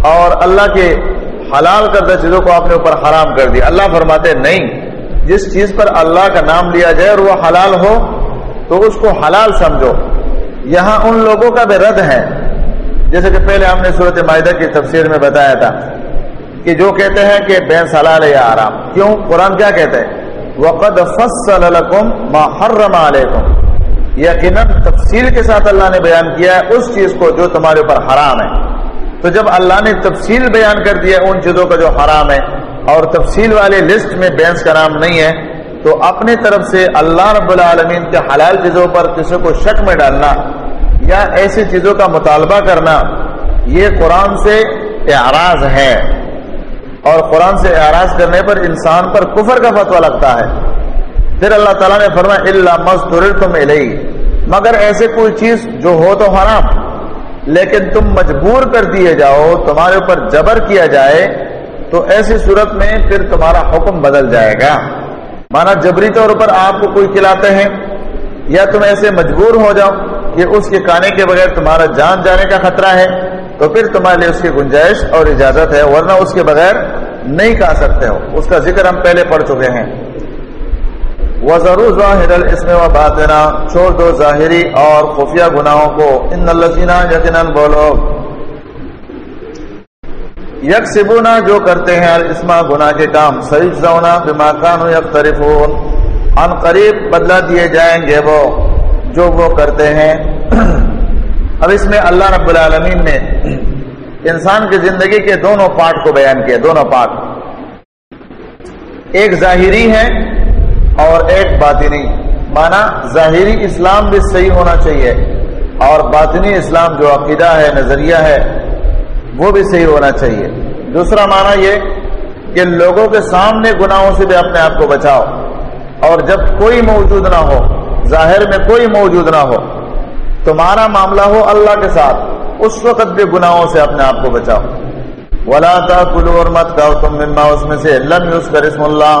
A: اور اللہ کے حلال کردہ چیزوں کو اپنے اوپر حرام کر دیا۔ اللہ فرماتے نہیں، جس چیز پر اللہ کا نام لیا جائے اور وہ حلال ہو، تو اس کو حلال سمجھو۔ یہاں ان لوگوں کا بھی رد ہے۔ جیسے کہ پہلے ہم نے صورت معاہدہ کی تفسیر میں بتایا تھا کہ جو کہتے ہیں کہ بے حلال ہے یا آرام کیوں؟ قرآن کیا کہتے ہیں وقد فصل لکم ما حرم علیکم یقیناً تفصیل کے ساتھ اللہ نے بیان کیا ہے، اس چیز کو جو تمہارے اوپر حرام ہے۔ تو جب اللہ نے تفصیل بیان کر دیا ان چیزوں کا جو حرام ہے اور تفصیل والے لسٹ میں بینس کا نام نہیں ہے، تو اپنی طرف سے اللہ رب العالمین کے حلال چیزوں پر کسی کو شک میں ڈالنا یا ایسی چیزوں کا مطالبہ کرنا، یہ قرآن سے اعراض ہے۔ اور قرآن سے اعراض کرنے پر انسان پر کفر کا فتوا لگتا ہے۔ پھر اللہ تعالیٰ نے فرمایا اللہ مزدور تم مگر ایسے کوئی چیز جو ہو تو حرام۔ لیکن تم مجبور کر دیے جاؤ، تمہارے اوپر جبر کیا جائے، تو ایسی صورت میں پھر تمہارا حکم بدل جائے گا۔ مانا جبری طور پر آپ کو کوئی کھلاتے ہیں، یا تم ایسے مجبور ہو جاؤ کہ اس کے کھانے کے بغیر تمہارا جان جانے کا خطرہ ہے، تو پھر تمہارے لیے اس کی گنجائش اور اجازت ہے، ورنہ اس کے بغیر نہیں کہا سکتے ہو۔ اس کا ذکر ہم پہلے پڑھ چکے ہیں۔ وہ ضرور ظاہر اس میں وہ بات چھوڑ دو ظاہری اور خفیہ گناہوں کو۔ ان الزینہ یقیناً بولو یک سبونا جو کرتے ہیں اسما گناہ کے کام۔ صحیح زونا بما کانو یک ان قریب بدلہ دیے جائیں گے وہ، جو وہ کرتے ہیں۔ اب اس میں اللہ رب العالمین نے انسان کی زندگی کے دونوں پارٹ کو بیان کیا، دونوں پارٹ۔ ایک ظاہری ہے اور ایک باطنی مانا ظاہری اسلام بھی صحیح ہونا چاہیے اور باطنی اسلام جو عقیدہ ہے، نظریہ ہے، وہ بھی صحیح ہونا چاہیے۔ دوسرا معنی یہ کہ لوگوں کے سامنے گناہوں سے بھی اپنے آپ کو بچاؤ۔ اور جب کوئی موجود نہ ہو، ظاہر میں کوئی موجود نہ ہو، تمہارا معاملہ ہو اللہ کے ساتھ، اس وقت بھی گناہوں سے اپنے آپ کو بچاؤ۔ ولا کلو اور مت کھاؤ تم مما اس میں سے لم یوز کر اسم اللہ۔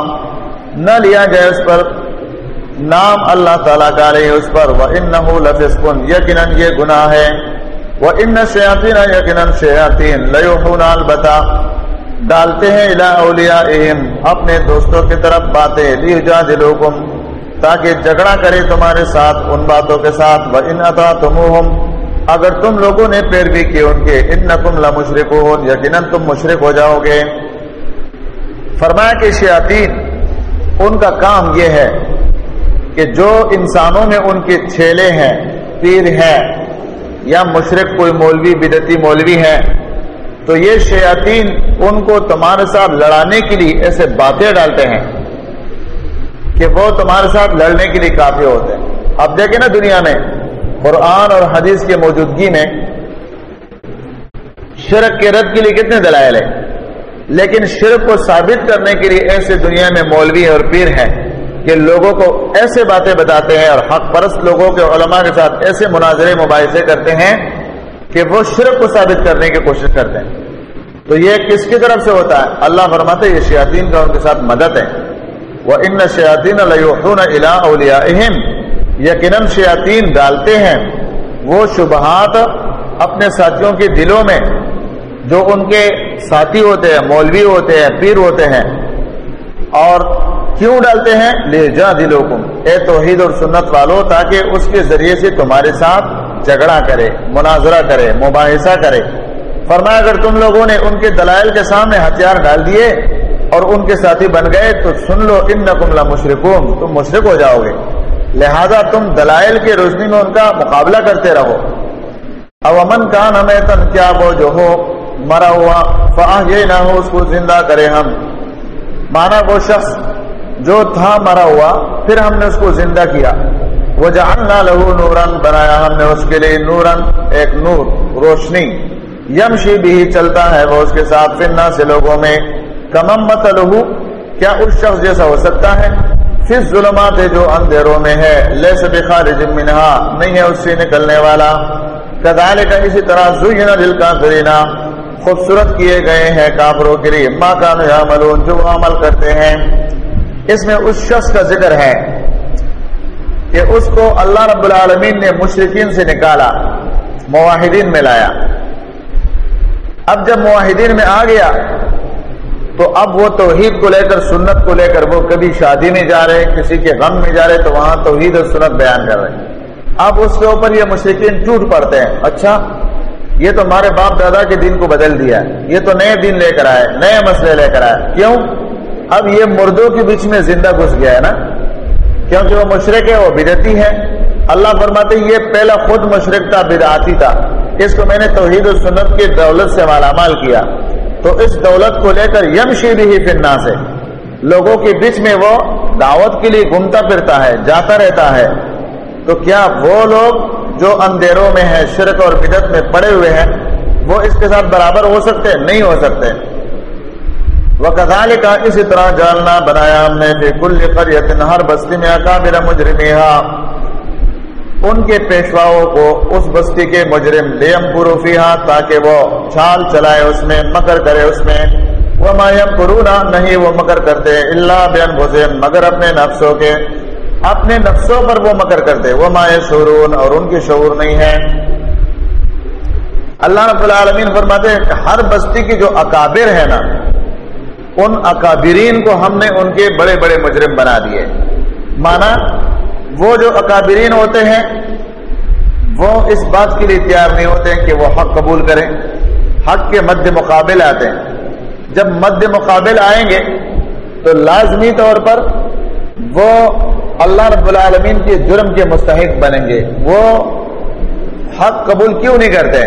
A: نہ لیا جائے اس پر، نام اللہ تعالیٰ کا رہے اس پر وہ ان لفسکن یقیناً یہ گناہ ہے۔ وہ ان شیاطین یقیناً شیاطین لیوحون البتہ ڈالتے ہیں الہ اولیاء اپنے دوستوں کی طرف باتیں لیجادلوکم تاکہ جھگڑا کرے تمہارے ساتھ ان باتوں کے ساتھ۔ وہ ان اتا تم اگر تم لوگوں نے پیروی کی ان کے ان نقم لا مشرق ہو یقیناً تم مشرق ہو جاؤ گے۔ فرمایا کہ شیاطین ان کا کام یہ ہے کہ جو انسانوں میں ان کے چھیلے ہیں، پیر ہیں، یا مشرق کوئی مولوی بدتی مولوی ہے تو یہ شیاطین ان کو تمہارے ساتھ لڑانے کے لیے ایسے باتیں ڈالتے ہیں کہ وہ تمہارے ساتھ لڑنے کے لیے کافی ہوتے ہیں۔ اب دیکھیں نا دنیا میں، قرآن اور حدیث کی موجودگی میں شرک کے رد کے لیے کتنے دلائل ہیں۔ لیکن شرک کو ثابت کرنے کے لیے ایسے دنیا میں مولوی اور پیر ہیں کہ لوگوں کو ایسے باتیں بتاتے ہیں اور حق پرست لوگوں کے علماء کے ساتھ ایسے مناظرے مباحثے کرتے ہیں کہ وہ شرک کو ثابت کرنے کی کوشش کرتے ہیں۔ تو یہ کس کی طرف سے ہوتا ہے؟ اللہ فرماتے یہ شیاطین کا ان کے ساتھ مدد ہے۔ وہ ان شیاطین اہم یقیناً شیاطین ڈالتے ہیں۔ وہ شبہات اپنے ساتھیوں کے دلوں میں جو ان کے ساتھی ہوتے ہیں، مولوی ہوتے ہیں، پیر ہوتے ہیں۔ اور کیوں ڈالتے ہیں؟ لے جا دلو اے توحید اور سنت والو، تاکہ اس کے ذریعے سے تمہارے ساتھ جھگڑا کرے، مناظرہ کرے، مباحثہ کرے۔ فرمایا، اگر تم لوگوں نے ان کے دلائل کے سامنے ہتھیار ڈال دیے اور ان کے ساتھی بن گئے، تو سن لو ان نقم مشرقوں تم مشرق ہو جاؤ گے۔ لہذا تم دلائل کی روشنی میں ان کا مقابلہ کرتے رہو۔ اب امن کان ہمیں تن کیا وہ جو ہو مرا ہوا فاہ یہ نہ ہو اس کو زندہ کرے ہم۔ مانا وہ شخص جو تھا مرا ہوا، پھر ہم نے اس کو زندہ کیا۔ وہ جاننا لہو نورن بنایا ہم نے اس کے لیے نورن ایک نور، روشنی۔ یمشی بھی چلتا ہے وہ اس کے ساتھ فننا سے لوگوں میں۔ کمم مت لہو کیا اس شخص جیسا ہو سکتا ہے؟ پھر ظلمات جو اندھیروں میں ہے۔ لے سب خارج منہا، نہیں ہے اس سے نکلنے والا۔ کدال کا اسی طرح زینا دل کا خوبصورت کیے گئے ہیں کافروں کے لیے۔ ماں کا ملون جو عمل کرتے ہیں۔ اس میں اس شخص کا ذکر ہے کہ اس کو اللہ رب العالمین نے مشرقین سے نکالا معاہدین میں لایا۔ اب جب معاہدین میں آ گیا، تو اب وہ توحید کو لے کر، سنت کو لے کر، وہ کبھی شادی میں جا رہے، کسی کے غم میں جا رہے، تو وہاں توحید اور سنت بیان کر رہے۔ اب اس کے اوپر یہ مشرقین ٹوٹ پڑتے ہیں۔ اچھا یہ تو ہمارے باپ دادا کے دین کو بدل دیا ہے۔ یہ تو نئے دین لے کر آئے، نئے مسئلے لے کر آئے۔ کیوں؟ اب یہ مردوں کے بیچ میں زندہ گھس گیا ہے نا۔ کیونکہ وہ مشرق ہے، وہ بدتی ہے اللہ فرماتے یہ پہلا خود مشرق تھا بدعاتی تھا۔ اس کو میں نے توحید و سنت کی دولت سے مالا مال کیا۔ تو اس دولت کو لے کر یم شیری ہی فرنا سے لوگوں کے بیچ میں وہ دعوت کے لیے گھومتا پھرتا ہے، جاتا رہتا ہے۔ تو کیا وہ لوگ جو اندھیروں میں ہے شرک اور بدت میں پڑے ہوئے ہیں، وہ اس کے ساتھ برابر ہو سکتے، نہیں ہو سکتے۔ وہ کزال کا اسی طرح جالنا بنایا ہم نے کل ہر بستی میں اکابر مجرمہ ان کے پیشواؤں کو اس بستی کے مجرم لیم پروفیہ تاکہ وہ چھال چلائے اس میں، مکر کرے اس میں۔ وہ مایم پرونا نہیں وہ مکر کرتے اللہ بین حسین مگر اپنے نفسوں کے۔ اپنے نفسوں پر وہ مکر کرتے وہ مائے شورون اور ان کی شعور نہیں ہے اللہ رب العالمین فرماتے ہیں کہ ہر بستی کی جو اکابر ہے نا، ان اکابرین کو ہم نے ان کے بڑے بڑے مجرم بنا دیے۔ مانا، وہ جو اکابرین ہوتے ہیں، وہ اس بات کے لیے تیار نہیں ہوتے کہ وہ حق قبول کریں۔ حق کے مد مقابل آتے ہیں۔ جب مد مقابل آئیں گے، تو لازمی طور پر وہ اللہ رب العالمین کے جرم کے مستحق بنیں گے۔ وہ حق قبول کیوں نہیں کرتے؟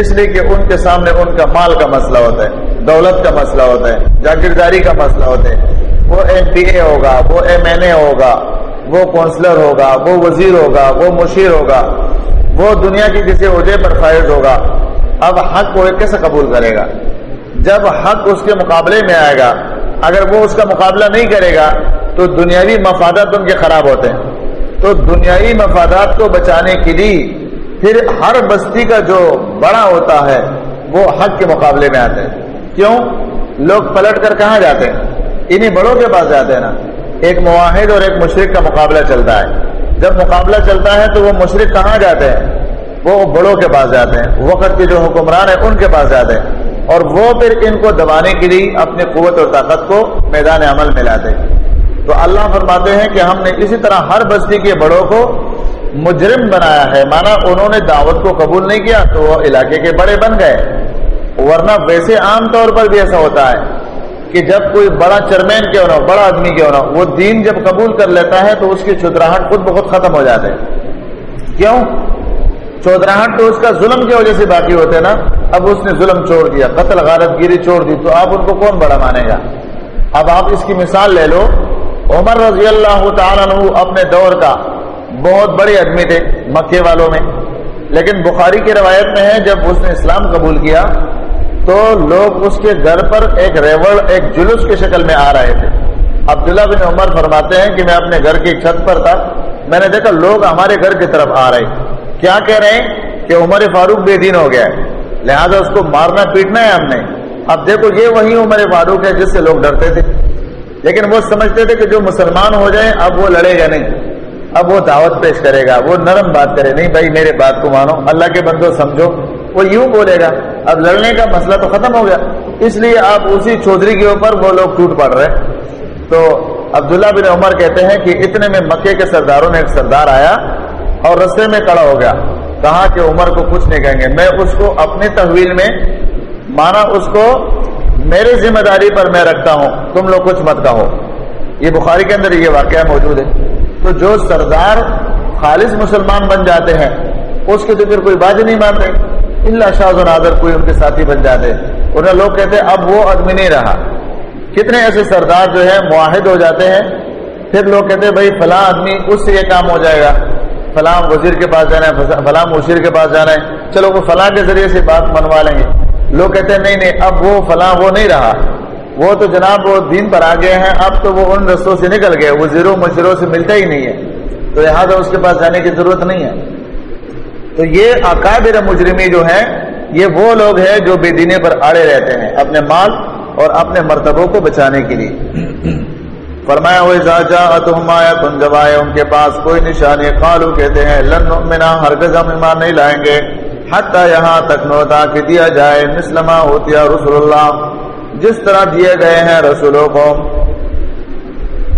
A: اس لیے کہ ان کے سامنے ان کا مال کا مسئلہ ہوتا ہے، دولت کا مسئلہ ہوتا ہے، جاگیرداری کا مسئلہ ہوتا ہے۔ وہ ایم پی اے ہوگا، وہ ایم این اے ہوگا، وہ کونسلر ہوگا، وہ وزیر ہوگا، وہ مشیر ہوگا۔ وہ دنیا کی کسی عہدے پر فائز ہوگا۔ اب حق کو کیسے قبول کرے گا؟ جب حق اس کے مقابلے میں آئے گا اگر وہ اس کا مقابلہ نہیں کرے گا تو دنیاوی مفادات ان کے خراب ہوتے ہیں۔ تو دنیاوی مفادات کو بچانے کے لیے پھر ہر بستی کا جو بڑا ہوتا ہے، وہ حق کے مقابلے میں آتے ہیں۔ کیوں؟ لوگ پلٹ کر کہاں جاتے ہیں؟ انہیں بڑوں کے پاس جاتے ہیں نا۔ ایک معاہد اور ایک مشرق کا مقابلہ چلتا ہے۔ جب مقابلہ چلتا ہے تو وہ مشرق کہاں جاتے ہیں؟ وہ بڑوں کے پاس جاتے ہیں۔ وقت کے جو حکمران ہیں، ان کے پاس جاتے ہیں۔ اور وہ پھر ان کو دبانے کے لیے اپنی قوت اور طاقت کو میدان عمل میں لاتے تو اللہ فرماتے ہیں کہ ہم نے اسی طرح ہر بستی کے بڑوں کو مجرم بنایا ہے۔ مانا انہوں نے دعوت کو قبول نہیں کیا تو وہ علاقے کے بڑے بن گئے۔ ورنہ ویسے عام طور پر بھی ایسا ہوتا ہے کہ جب کوئی بڑا چرمین کیوں نہ بڑا آدمی کیوں نہ وہ دین جب قبول کر لیتا ہے تو اس کی چودراہٹ خود بہت ختم ہو جاتے کیوں؟ چودراہٹ تو اس کا ظلم کی وجہ سے باقی ہوتے نا، اب اس نے ظلم چھوڑ دیا، قتل غارت گیری چھوڑ دی، تو آپ ان کو کون بڑا مانے گا؟ اب آپ اس کی مثال لے لو۔ عمر رضی اللہ تعالیٰ عنہ اپنے دور کا بہت بڑے آدمی تھے، مکے والوں میں۔ لیکن بخاری کی روایت میں ہے، جب اس نے اسلام قبول کیا، تو لوگ اس کے گھر پر ایک ریوڑ، ایک جلوس کی شکل میں آ رہے تھے۔ عبداللہ بن عمر فرماتے ہیں کہ میں اپنے گھر کی چھت پر تھا، میں نے دیکھا لوگ ہمارے گھر کی طرف آ رہے۔ کیا کہہ رہے ہیں کہ عمر فاروق بے دین ہو گیا ہے؟ لہذا اس کو مارنا پیٹنا ہے ہم نے۔ اب دیکھو، یہ وہی عمر فاروق ہے جس سے لوگ ڈرتے تھے۔ لیکن وہ سمجھتے تھے کہ جو مسلمان ہو جائیں اب وہ لڑے گا نہیں۔ اب وہ دعوت پیش کرے گا، وہ نرم بات کرے۔ نہیں بھائی، میرے بات کو مانو۔ اللہ کے بندو، سمجھو۔ وہ یوں بولے گا۔ اب لڑنے کا مسئلہ تو ختم ہو گیا۔ اس لیے آپ اسی چودھری کے اوپر وہ لوگ ٹوٹ پڑ رہے تو عبداللہ بن عمر کہتے ہیں کہ اتنے میں مکے کے سرداروں نے ایک سردار آیا اور رستے میں کڑا ہو گیا۔ کہا کہ عمر کو کچھ نہیں کہیں گے۔ میں اس کو اپنی تحویل میں مانا، اس کو میری ذمہ داری پر میں رکھتا ہوں۔ تم لوگ کچھ مت کہو۔ یہ بخاری کے اندر یہ واقعہ موجود ہے۔ تو جو سردار خالص مسلمان بن جاتے ہیں، اس کے تو پھر کوئی بات نہیں مانتے۔ اللہ شاہ و نادر کوئی ان کے ساتھی بن جاتے۔ انہیں لوگ کہتے اب وہ آدمی نہیں رہا۔ کتنے ایسے سردار جو ہے معاہد ہو جاتے ہیں۔ پھر لوگ کہتے ہیں، بھائی، فلاں آدمی اس سے یہ کام ہو جائے گا۔ فلاں وزیر کے پاس جانا ہے فلاں مشیر کے پاس جانا ہے۔ چلو وہ فلاں کے ذریعے سے بات منوا لیں گے۔ لوگ کہتے ہیں، نہیں نہیں، اب وہ فلاں وہ نہیں رہا۔ وہ تو جناب وہ دین پر آ گئے ہیں، اب تو وہ ان رستوں سے نکل گئے۔ وزیروں، مشیروں سے ملتا ہی نہیں ہے۔ تو لہٰذا اس کے پاس جانے کی ضرورت نہیں ہے۔ تو یہ اکابر مجرمی جو ہے یہ وہ لوگ ہیں جو بے دینے پر آڑے رہتے ہیں، اپنے مال اور اپنے مرتبوں کو بچانے کے لیے۔ فرمایا ہوئے تم آیا تم جب آئے ان کے پاس کوئی نشانی قالو کہتے ہیں، لن نؤمنا، ہرگز ہم ایمان نہیں لائیں گے. حتی یہاں تک نوتا کہ دیا جائے مسلمہ ہوتی رسول اللہ، جس طرح دیے گئے ہیں رسولوں کو۔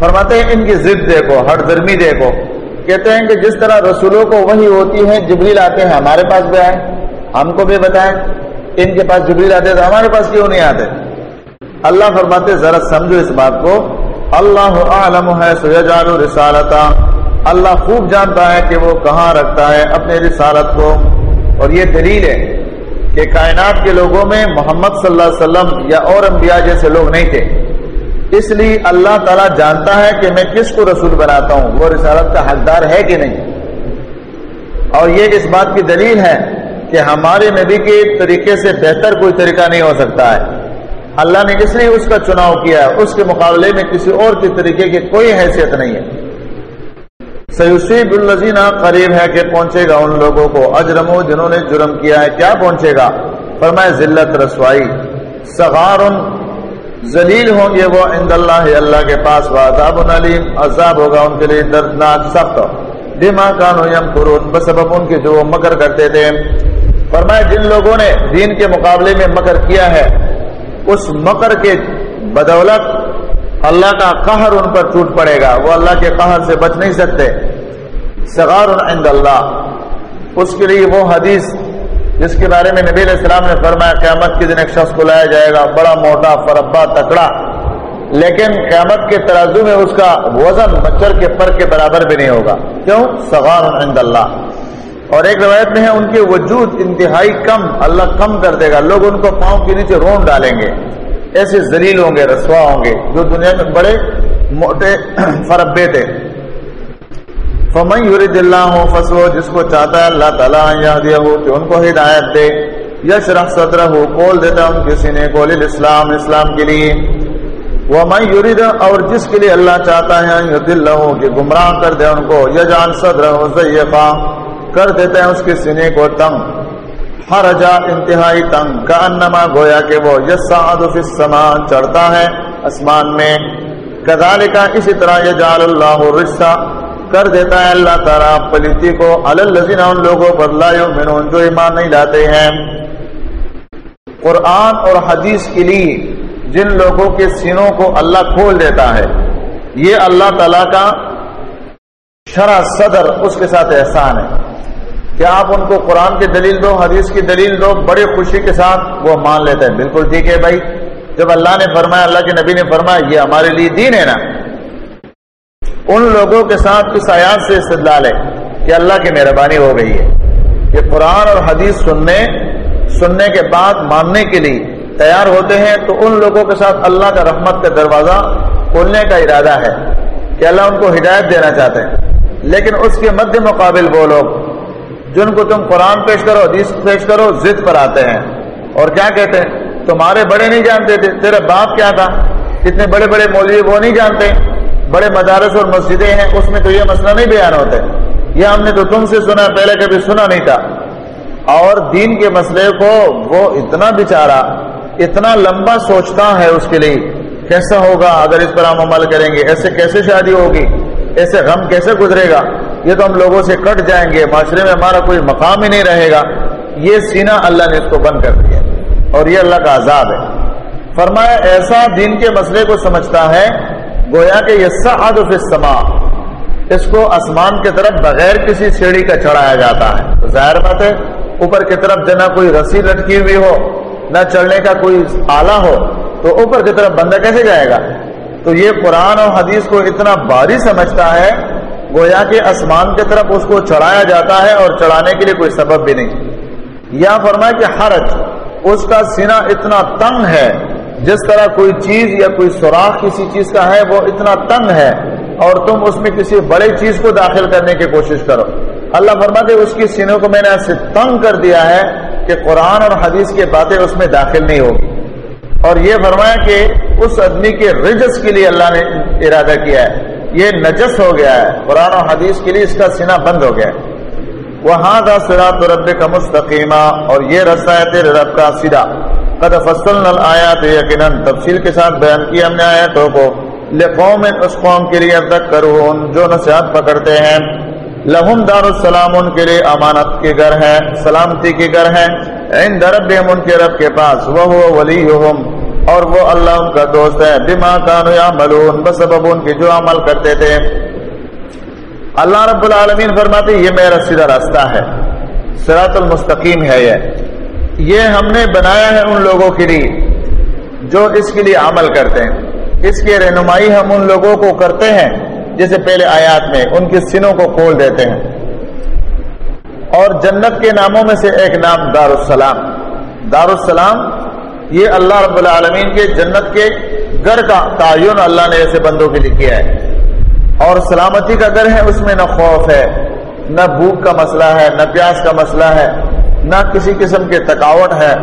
A: فرماتے ہیں، ان کی ضد دیکھو، ہر درمی دیکھو۔ کہتے ہیں کہ جس طرح رسولوں کو وہی ہوتی ہے، جبریل آتے ہیں، ہمارے پاس بھی آئے۔ ہم کو بھی بتائیں، ان کے پاس جبریل آتے تو ہمارے پاس کیوں نہیں آتے؟ اللہ فرماتے ذرا سمجھو اس بات کو اللہ عالم ہے سیجال رسالتا۔ اللہ خوب جانتا ہے کہ وہ کہاں رکھتا ہے اپنے رسالت کو۔ اور یہ دلیل ہے کہ کائنات کے لوگوں میں محمد صلی اللہ علیہ وسلم یا اور انبیاء جیسے لوگ نہیں تھے۔ اس لیے اللہ تعالیٰ جانتا ہے کہ میں کس کو رسول بناتا ہوں، وہ رسالت کا حقدار ہے کہ نہیں۔ اور یہ اس بات کی دلیل ہے کہ ہمارے نبی کے طریقے سے بہتر کوئی طریقہ نہیں ہو سکتا ہے۔ اللہ نے اس لیے اس کا چناؤ کیا ہے، اس کے مقابلے میں کسی اور کے طریقے کی کوئی حیثیت نہیں ہے۔ سیوسیب الزینہ قریب ہے کہ پہنچے گا ان لوگوں کو۔ اجرمو جنہوں نے جرم کیا ہے، کیا پہنچے گا؟ فرمائے ذلت رسوائی۔ سغار ذلیل ہوں گے وہ عند اللہ اللہ کے پاس۔ عذاب علیم، عذاب ہوگا ان کے لیے، دردناک، سخت۔ بما کانو یم قرون بسبب ان کے جو وہ مکر کرتے تھے۔ فرمائے جن لوگوں نے دین کے مقابلے میں مکر کیا ہے اس مکر کے بدولت اللہ کا قہر ان پر ٹوٹ پڑے گا۔ وہ اللہ کے قہر سے بچ نہیں سکتے۔ سغار عند اللہ۔ اس کے لیے وہ حدیث جس کے بارے میں نبی علیہ السلام نے فرمایا، قیامت کے دن ایک شخص کو لایا جائے گا، بڑا موٹا فربا تکڑا۔ لیکن قیامت کے ترازو میں اس کا وزن مچھر کے پر کے برابر بھی نہیں ہوگا۔ کیوں؟ سغار عند اللہ۔ اور ایک روایت میں ہے، ان کے وجود انتہائی کم، اللہ کم کر دے گا۔ لوگ ان کو پاؤں کے نیچے رون ڈالیں گے۔ ایسے زلیل ہوں گے، رسوا ہوں گے۔ جو دنیا میں بڑے، موٹے فربے تھے فمن یورد اللہ فسو، جس کو چاہتا ہے، اللہ تعالیٰ دیا ہو کہ ان کو ہدایت دے۔ یش رخ صدر ہو کھول دیتا ہوں کسی نے کول اسلام اسلام کے لیے۔ وہ میں یورید اور جس کے لیے اللہ چاہتا ہے دل ہو کہ گمراہ کر دے ان کو۔ یجان صدر ہو کر دیتے ہیں اس کے سینے کو تنگ۔ ہر جا انتہائی تنگ کا انما گویا کہ وہ یسعد فی السماء چڑھتا ہے اسمان میں۔ کذالک اسی طرح یجعل اللہ الرجس، کر دیتا ہے اللہ تعالیٰ پلیتی کو۔ علی الذین، ان لوگوں پر لا یؤمنون، جو ایمان نہیں لاتے ہیں۔ قرآن اور حدیث کے لیے جن لوگوں کے سینوں کو اللہ کھول دیتا ہے، یہ اللہ تعالیٰ کا شرح صدر اس کے ساتھ احسان ہے۔ کہ آپ ان کو قرآن کی دلیل دو، حدیث کی دلیل دو، بڑی خوشی کے ساتھ وہ مان لیتے ہیں۔ بالکل ٹھیک ہے بھائی۔ جب اللہ نے فرمایا، اللہ کے نبی نے فرمایا، یہ ہمارے لیے دین ہے نا۔ ان لوگوں کے ساتھ اس آیات سے استدلال ہے کہ اللہ کی مہربانی ہو گئی ہے۔ یہ قرآن اور حدیث سننے سننے کے بعد ماننے کے لیے تیار ہوتے ہیں۔ تو ان لوگوں کے ساتھ اللہ کا رحمت کا دروازہ کھولنے کا ارادہ ہے کہ اللہ ان کو ہدایت دینا چاہتے ہیں۔ لیکن اس کے مد مقابل وہ لوگ جن کو تم قرآن پیش کرو، حدیث پیش کرو، ضد پر آتے ہیں۔ اور کیا کہتے ہیں؟ تمہارے بڑے نہیں جانتے تھے، تیرا باپ کیا تھا؟ اتنے بڑے بڑے مولوی وہ نہیں جانتے۔ بڑے مدارس اور مسجدیں ہیں، اس میں تو یہ مسئلہ نہیں بیان ہوتے یہ ہم نے تو تم سے سنا، پہلے کبھی سنا نہیں تھا۔ اور دین کے مسئلے کو وہ اتنا بچارا، اتنا لمبا سوچتا ہے اس کے لیے۔ کیسا ہوگا؟ اگر اس پر ہم عمل کریں گے، ایسے کیسے شادی ہوگی؟ ایسے غم کیسے گزرے گا؟ یہ تو ہم لوگوں سے کٹ جائیں گے، معاشرے میں ہمارا کوئی مقام ہی نہیں رہے گا۔ یہ سینہ اللہ نے اس کو بند کر دیا اور یہ اللہ کا عذاب ہے۔ فرمایا، ایسا دین کے مسئلے کو سمجھتا ہے، گویا کہ یہ سعد فی السماء، اس کو آسمان کی طرف بغیر کسی سیڑھی کا چڑھایا جاتا ہے۔ تو ظاہر بات ہے، اوپر کی طرف جنا کوئی رسی لٹکی ہوئی ہو، نہ چڑھنے کا کوئی آلہ ہو، تو اوپر کی طرف بندہ کیسے جائے گا؟ تو یہ قرآن اور حدیث کو اتنا باری سمجھتا ہے گویا کہ آسمان کی طرف اس کو چڑھایا جاتا ہے اور چڑھانے کے لیے کوئی سبب بھی نہیں۔ یا فرمایا کہ حرج، اس کا سینہ اتنا تنگ ہے، جس طرح کوئی چیز یا کوئی سوراخ کسی چیز کا ہے، وہ اتنا تنگ ہے اور تم اس میں کسی بڑے چیز کو داخل کرنے کی کوشش کرو۔ اللہ فرماتے اس کی سینوں کو میں نے ایسے تنگ کر دیا ہے کہ قرآن اور حدیث کی باتیں اس میں داخل نہیں ہوگی اور یہ فرمایا کہ اس آدمی کے رجس کے لیے اللہ نے ارادہ کیا ہے۔ یہ نجس ہو گیا ہے۔ قرآن اور حدیث کے لیے اس کا سینہ بند ہو گیا ہے۔ وہاں دا سراط رب کا مستقیمہ اور یہ رستہ ہے تیرے رب کا سیدھا۔ قد فصلنا الآیات یقیناً تفصیل کے ساتھ بیان کیا ہم نے آیاتوں کو۔ لقوم اس قوم کے لیے تک کرون جو نصیحت پکڑتے ہیں۔ لہم دار السلام ان کے لیے امانت کے گھر ہے سلامتی کے گھر ہے عند ربهم ان کے رب کے پاس۔ وہ ولیہم اور وہ اللہ ان کا دوست ہے. بما کانوا یعملون بسبب ان کے جو عمل کرتے تھے. اللہ رب العالمین فرماتے یہ میرا سیدھا راستہ ہے. صراط المستقیم ہے یہ. یہ ہم نے بنایا ہے ان لوگوں کے لیے جو اس کے لیے عمل کرتے ہیں. اس کی رہنمائی ہم ان لوگوں کو کرتے ہیں جیسے پہلے آیات میں ان کے سنوں کو کھول دیتے ہیں. اور جنت کے ناموں میں سے ایک نام دار السلام دار السلام یہ اللہ رب العالمین کے جنت کے گھر کا تعین اللہ نے ایسے بندوں کے لیے کیا ہے۔ اور سلامتی کا گھر ہے، اس میں نہ خوف ہے، نہ بھوک کا مسئلہ ہے، نہ پیاس کا مسئلہ ہے، نہ کسی قسم کے تھکاوٹ ہے۔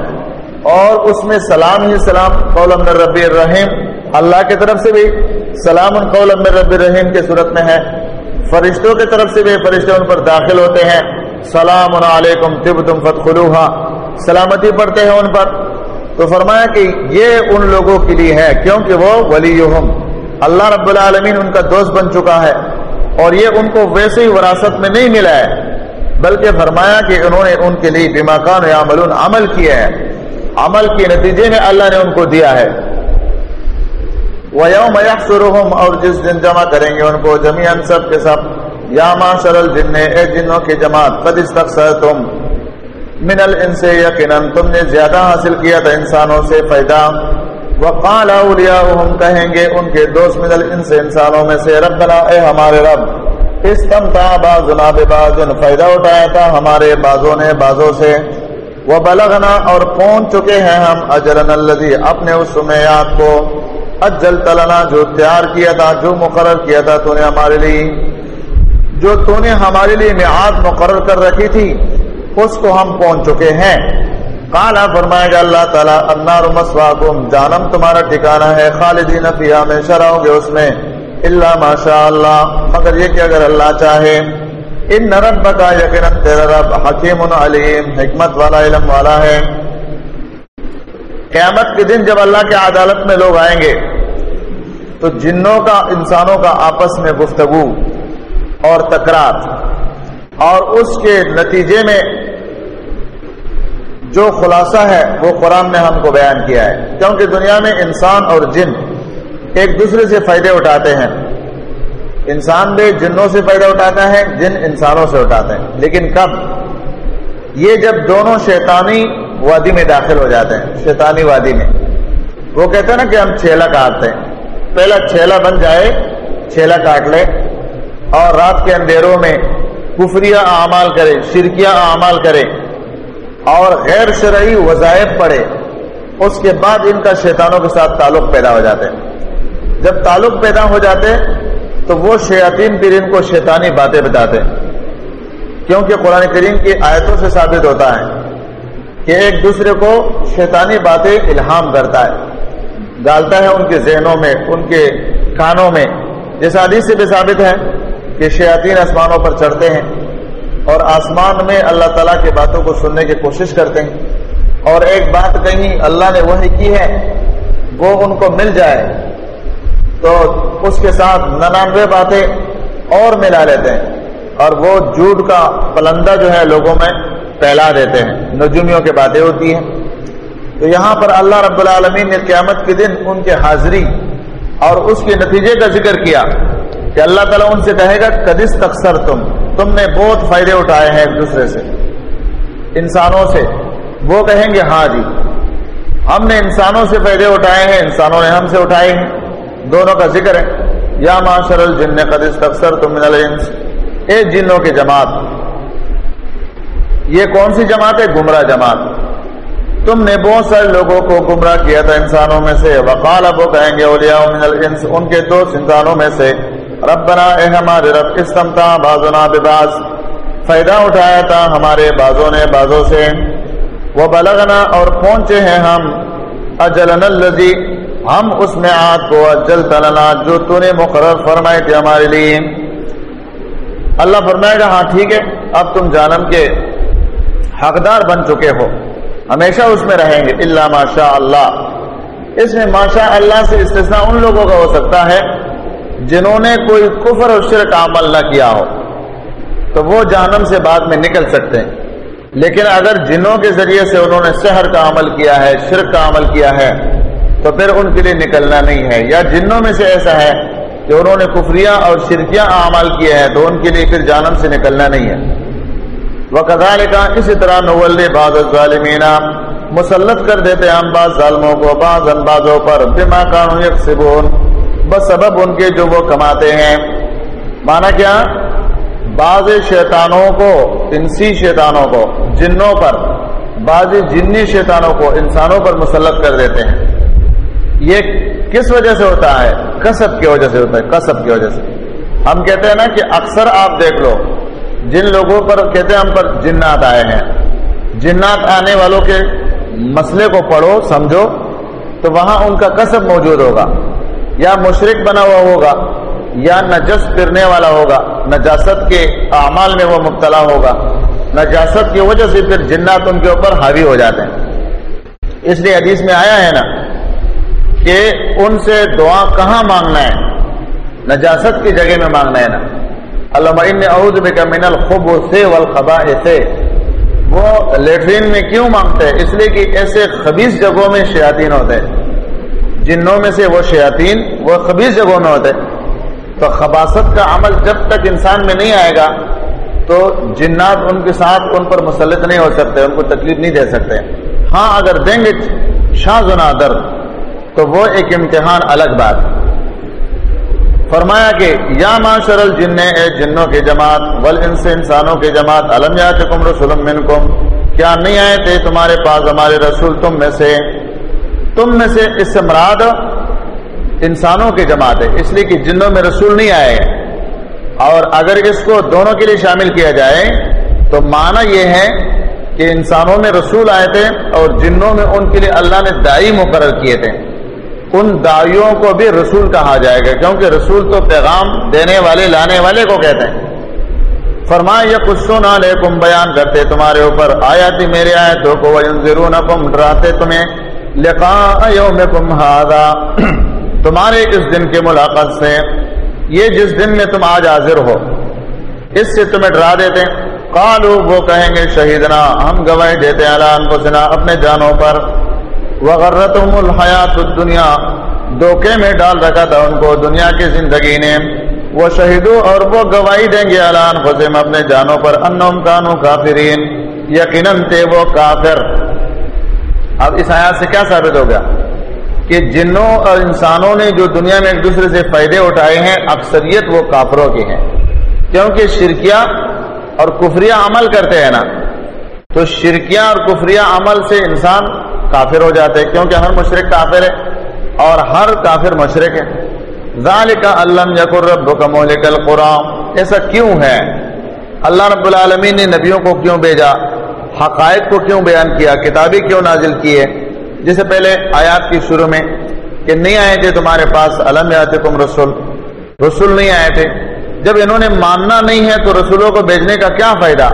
A: اور اس میں سلام ہی سلام قولم ربی الرحیم۔ اللہ کی طرف سے بھی سلام قول رب الرحیم کے صورت میں ہے۔ فرشتوں کی طرف سے بھی فرشتے ان پر داخل ہوتے ہیں۔ سلام علیکم طب تم سلامتی پڑھتے ہیں ان پر۔ تو فرمایا کہ یہ ان لوگوں کے لیے ہے، کیونکہ وہ ولیہم۔ اللہ رب العالمین ان کا دوست بن چکا ہے اور یہ ان کو ویسے ہی وراثت میں نہیں ملا ہے، بلکہ فرمایا کہ انہوں نے ان کے لیے بیماکان یا عمل کیا ہے۔ عمل کے نتیجے میں اللہ نے ان کو دیا ہے۔ وَيَوْمَ يَحْشُرُهُمْ، اور جس دن جمع کریں گے ان کو جمیعاً سب کے سب۔ یا معاشر الجن، اے جنوں کی جماعت، قد استقصرتم۔ من الانس یقیناً تم نے زیادہ حاصل کیا تھا انسانوں سے فائدہ۔ وقال اولیاؤہم، کہیں گے ان کے دوست من الانس انسانوں میں سے، ربنا، اے ہمارے رب، استمتع بعضنا ببعض، فائدہ اٹھایا تھا ہمارے بازوں نے بازوں سے۔ وبلغنا، اور پہنچ چکے ہیں ہم اجرن الذی، اپنے اس سمیات کو۔ اجل تلنا جو تیار کیا تھا، جو مقرر کیا تھا تو نے ہمارے لیے، جو تو نے ہمارے لیے میعاد مقرر کر رکھی تھی۔ اس کو ہم پہنچ چکے ہیں۔ کالا فرمائے گا اللہ تعالیٰ، النار مسواکم جانم تمہارا ٹھکانہ ہے، خالدین فیہا میں شراؤ گے اس میں۔ اللہ ماشاء اللہ، مگر یہ کہ اگر اللہ چاہے۔ ان نرب کا یقینا تیرا رب حکیم علیم، حکمت والا، علم والا ہے۔ قیامت کے دن جب اللہ کے عدالت میں لوگ آئیں گے، تو جنوں کا، انسانوں کا آپس میں گفتگو اور تکرار۔ اور اس کے نتیجے میں جو خلاصہ ہے، وہ قرآن نے ہم کو بیان کیا ہے۔ کیونکہ دنیا میں انسان اور جن ایک دوسرے سے فائدے اٹھاتے ہیں۔ انسان بھی جنوں سے فائدہ اٹھاتا ہے، جن انسانوں سے اٹھاتے ہیں لیکن کب؟ یہ جب دونوں شیطانی وادی میں داخل ہو جاتے ہیں، شیطانی وادی میں۔ وہ کہتے ہیں نا کہ ہم چھیلا کاٹتے ہیں۔ پہلا چھیلا بن جائے، چھیلا کاٹ لے اور رات کے اندھیروں میں کفریہ اعمال کرے شرکیہ اعمال کرے اور غیر شرعی وظائف پڑے اس کے بعد ان کا شیطانوں کے ساتھ تعلق پیدا ہو جاتے ہیں جب تعلق پیدا ہو جاتے تو وہ شیاطین پھر ان کو شیطانی باتیں بتاتے ہیں۔ کیونکہ قرآن کریم کی آیتوں سے ثابت ہوتا ہے کہ ایک دوسرے کو شیطانی باتیں الہام کرتا ہے۔ ڈالتا ہے ان کے ذہنوں میں، ان کے کانوں میں۔ جس حدیث سے بھی ثابت ہے کہ شیاطین آسمانوں پر چڑھتے ہیں اور آسمان میں اللہ تعالیٰ کی باتوں کو سننے کی کوشش کرتے ہیں اور ایک بات کہیں اللہ نے وہی کی ہے، وہ ان کو مل جائے۔ تو اس کے ساتھ ننانوے باتیں اور ملا لیتے ہیں اور وہ جھوٹ کا پلندہ جو ہے لوگوں میں پھیلا دیتے ہیں۔ نجومیوں کی باتیں ہوتی ہیں۔ تو یہاں پر اللہ رب العالمین نے قیامت کے دن ان کے حاضری اور اس کے نتیجے کا ذکر کیا۔ کہ اللہ تعالیٰ ان سے کہے گا کدس تکسر تم تم نے بہت فائدے اٹھائے ہیں ایک دوسرے سے۔ انسانوں سے۔ وہ کہیں گے ہاں جی ہم نے انسانوں سے فائدے اٹھائے ہیں، انسانوں نے ہم سے اٹھائے ہیں۔ دونوں کا ذکر ہے۔ یا معاشر الجن قدس تکسر تم من الانس۔ اے جنوں کی جماعت، یہ کون سی جماعت ہے؟ گمراہ جماعت۔ تم نے بہت سارے لوگوں کو گمراہ کیا تھا انسانوں میں سے۔ وقال ابو کہیں گے، اولیاء من الانس، ان کے دوست انسانوں میں سے۔ ربنا، اے ہمارے رب استمتا بازنا بباز فائدہ اٹھایا تھا ہمارے بازوں نے بازوں سے۔ وہ بلغنا اور پہنچے ہیں ہم۔ اجلن الذی، ہم اس میں آت کو اجل تلنا جو تو نے مقرر فرمائے تھے ہمارے لیے۔ اللہ فرمائے گا ہاں ٹھیک ہے، اب تم جانم کے حقدار بن چکے ہو۔ ہمیشہ اس میں رہیں گے۔ اللہ ماشاء اللہ اس میں ماشاء اللہ سے استثناء ان لوگوں کا ہو سکتا ہے۔ جنہوں نے کوئی کفر اور شرک عمل نہ کیا ہو، تو وہ جہنم سے بعد میں نکل سکتے ہیں۔ لیکن اگر جنوں کے ذریعے سے انہوں نے شہر کا عمل کیا ہے، شرک کا عمل کیا ہے، تو پھر ان کے لیے نکلنا نہیں ہے۔ یا جنوں میں سے ایسا ہے کہ انہوں نے کفریاں اور شرکیاں عمل کیا ہے تو ان کے لیے پھر جانم سے نکلنا نہیں ہے۔ وہ کدال کا اسی طرح نول بعض ظالمین مسلط کر دیتے ہم بعض ظالموں کو، بعض اندازوں پر، بما کانو یکسبون بس سبب ان کے جو وہ کماتے ہیں۔ مانا کیا؟ بعض شیطانوں کو، انسی شیطانوں کو، جنوں پر، بعض جنی شیطانوں کو انسانوں پر مسلط کر دیتے ہیں۔ یہ کس وجہ سے ہوتا ہے؟ کسب کی وجہ سے ہوتا ہے، کسب کی وجہ سے۔ ہم کہتے ہیں نا کہ اکثر آپ دیکھ لو، جن لوگوں پر، کہتے ہیں ہم پر جنات آئے ہیں۔ جنات آنے والوں کے مسئلے کو پڑھو، سمجھو، تو وہاں ان کا کسب موجود ہوگا۔ یا مشرق بنا ہوا ہوگا، یا نجس پھرنے والا ہوگا، نجاست کے اعمال میں وہ مبتلا ہوگا۔ نجاست کی وجہ سے پھر جنات ان کے اوپر حاوی ہو جاتے ہیں۔ اس لیے حدیث میں آیا ہے نا کہ ان سے دعا کہاں مانگنا ہے؟ نجاست کی جگہ میں مانگنا ہے نا۔ علامہ اعوذ بک من الخبث والخبائث۔ وہ لیٹرین میں کیوں مانگتے ہیں؟ اس لیے کہ ایسے خبیص جگہوں میں شیاطین ہوتے ہیں۔ جنوں میں سے وہ شیاطین، وہ خبیص جگہوں میں ہوتے۔ تو خباست کا عمل جب تک انسان میں نہیں آئے گا، تو جنات ان کے ساتھ ان پر مسلط نہیں ہو سکتے، ان کو تکلیف نہیں دے سکتے۔ ہاں اگر دیں گے شاہ زنا درد تو وہ ایک امتحان الگ بات۔ فرمایا کہ، یا معاشر الجن، اے جنوں کی جماعت، ول انس انسانوں کی جماعت علم یاتکم رسول منکم۔ کیا نہیں آئے تھے تمہارے پاس ہمارے رسول تم میں سے؟ تم میں سے اس سے مراد انسانوں کی جماعت ہے، اس لیے کہ جنوں میں رسول نہیں آئے اور اگر اس کو دونوں کے لیے شامل کیا جائے، تو معنی یہ ہے کہ انسانوں میں رسول آئے تھے اور جنوں میں ان کے لیے اللہ نے دائی مقرر کیے تھے۔ ان دائیوں کو بھی رسول کہا جائے گا، کیونکہ رسول تو پیغام دینے والے، لانے والے کو کہتے ہیں۔ فرمایا، یہ کچھ سونا لے کم بیان کرتے، تمہارے اوپر آیا تھی میرے آیتوں کو ضرور ڈراتے تمہیں۔ لکھا کم ہادا تمہارے اس دن کی ملاقات سے یہ جس دن میں تم آج حاضر ہو، اس سے تمہیں ڈرا دیتے کالو وہ کہیں گے، شہیدنا، ہم گواہی دیتے اعلان کو سنا اپنے جانوں پر۔ وغرتهم الحیات الدنیا، دھوکے میں ڈال رکھا تھا ان کو، دنیا کی زندگی نے۔ وہ شہیدوں اور وہ گواہی دیں گے اعلان خسم اپنے جانوں پر۔ انم کانو کافرین، یقیناً تھے وہ کافر۔ اب اس آیات سے کیا ثابت ہو گیا کہ جنوں اور انسانوں نے جو دنیا میں ایک دوسرے سے فائدے اٹھائے ہیں، اکثریت وہ کافروں کی ہیں۔ کیونکہ شرکیہ اور کفریہ عمل کرتے ہیں نا، تو شرکیہ اور کفریہ عمل سے انسان کافر ہو جاتے ہیں، کیونکہ ہر مشرق کافر ہے اور ہر کافر مشرق ہے۔ ذالک علم یقر رب کا مولک القرآن، ایسا کیوں ہے؟ اللہ رب العالمین نے نبیوں کو کیوں بھیجا؟ حقائق کو کیوں بیان کیا، کتابیں کیوں نازل کی ہے جسے پہلے آیات کی شروع میں کہ نہیں آئے تھے تمہارے پاس علم یاتکم رسول؟ رسول نہیں آئے تھے۔ جب انہوں نے ماننا نہیں ہے تو رسولوں کو بھیجنے کا کیا فائدہ؟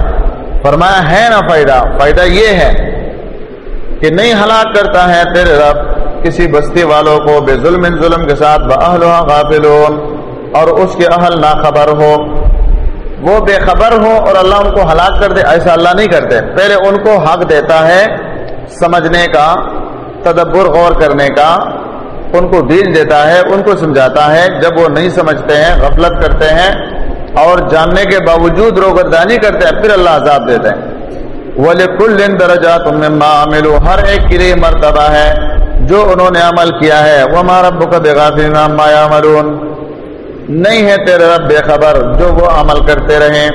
A: فرمایا ہے نا فائدہ۔ فائدہ یہ ہے کہ نہیں ہلاک کرتا ہے تیرے رب کسی بستی والوں کو بے ظلم ظلم کے ساتھ غافلون اور اس کے اہل نہ خبر ہو وہ بے خبر ہو اور اللہ ان کو ہلاک کر دے، ایسا اللہ نہیں کرتے۔ پہلے ان کو حق دیتا ہے سمجھنے کا، تدبر غور کرنے کا، ان کو دین دیتا ہے، ان کو سمجھاتا ہے۔ جب وہ نہیں سمجھتے ہیں، غفلت کرتے ہیں اور جاننے کے باوجود روگردانی کرتے ہیں، پھر اللہ عذاب دیتے ہیں۔ ولی کل درجہ تم عمل ہر ایک کے لیے مرتبہ ہے جو انہوں نے عمل کیا ہے۔ وہ ہمارا بک بےغافی نام مایا مرون نہیں ہے تیرے رب بے خبر جو وہ عمل کرتے رہے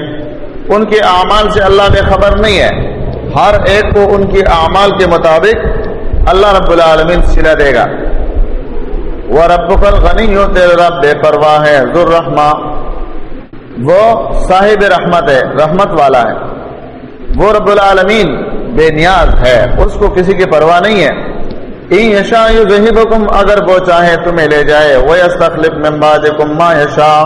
A: ان کے اعمال سے اللہ بے خبر نہیں ہے۔ ہر ایک کو ان کے اعمال کے مطابق اللہ رب العالمین سلا دے گا۔ وہ رب الغنی ہو تیرے رب بے پرواہ ہے ذر وہ صاحب رحمت ہے، رحمت والا ہے۔ وہ رب العالمین بے نیاز ہے، اس کو کسی کی پرواہ نہیں ہے۔ یشا حکم اگر وہ چاہے تمہیں لے جائے وہ استخلف ممباد ما یشا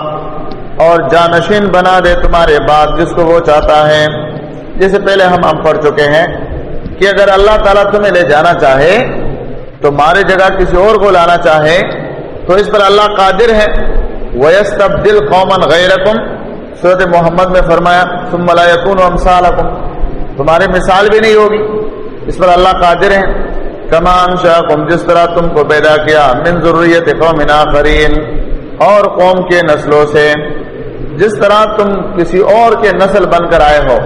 A: اور جانشین بنا دے تمہارے بعد جس کو وہ چاہتا ہے۔ جسے پہلے ہم ہم پڑھ چکے ہیں کہ اگر اللہ تعالیٰ تمہیں لے جانا چاہے تمہارے جگہ کسی اور کو لانا چاہے، تو اس پر اللہ قادر ہے۔ ویس تبدیل قومن غیر صورت محمد میں فرمایا تم ملائکن امسالکم تمہاری مثال بھی نہیں ہوگی، اس پر اللہ قادر ہے۔ کمان شاہ جس طرح تم کو پیدا کیا، من ضروریت قوم آخرین، اور قوم کے نسلوں سے۔ جس طرح تم کسی اور کے نسل بن کر آئے ہو،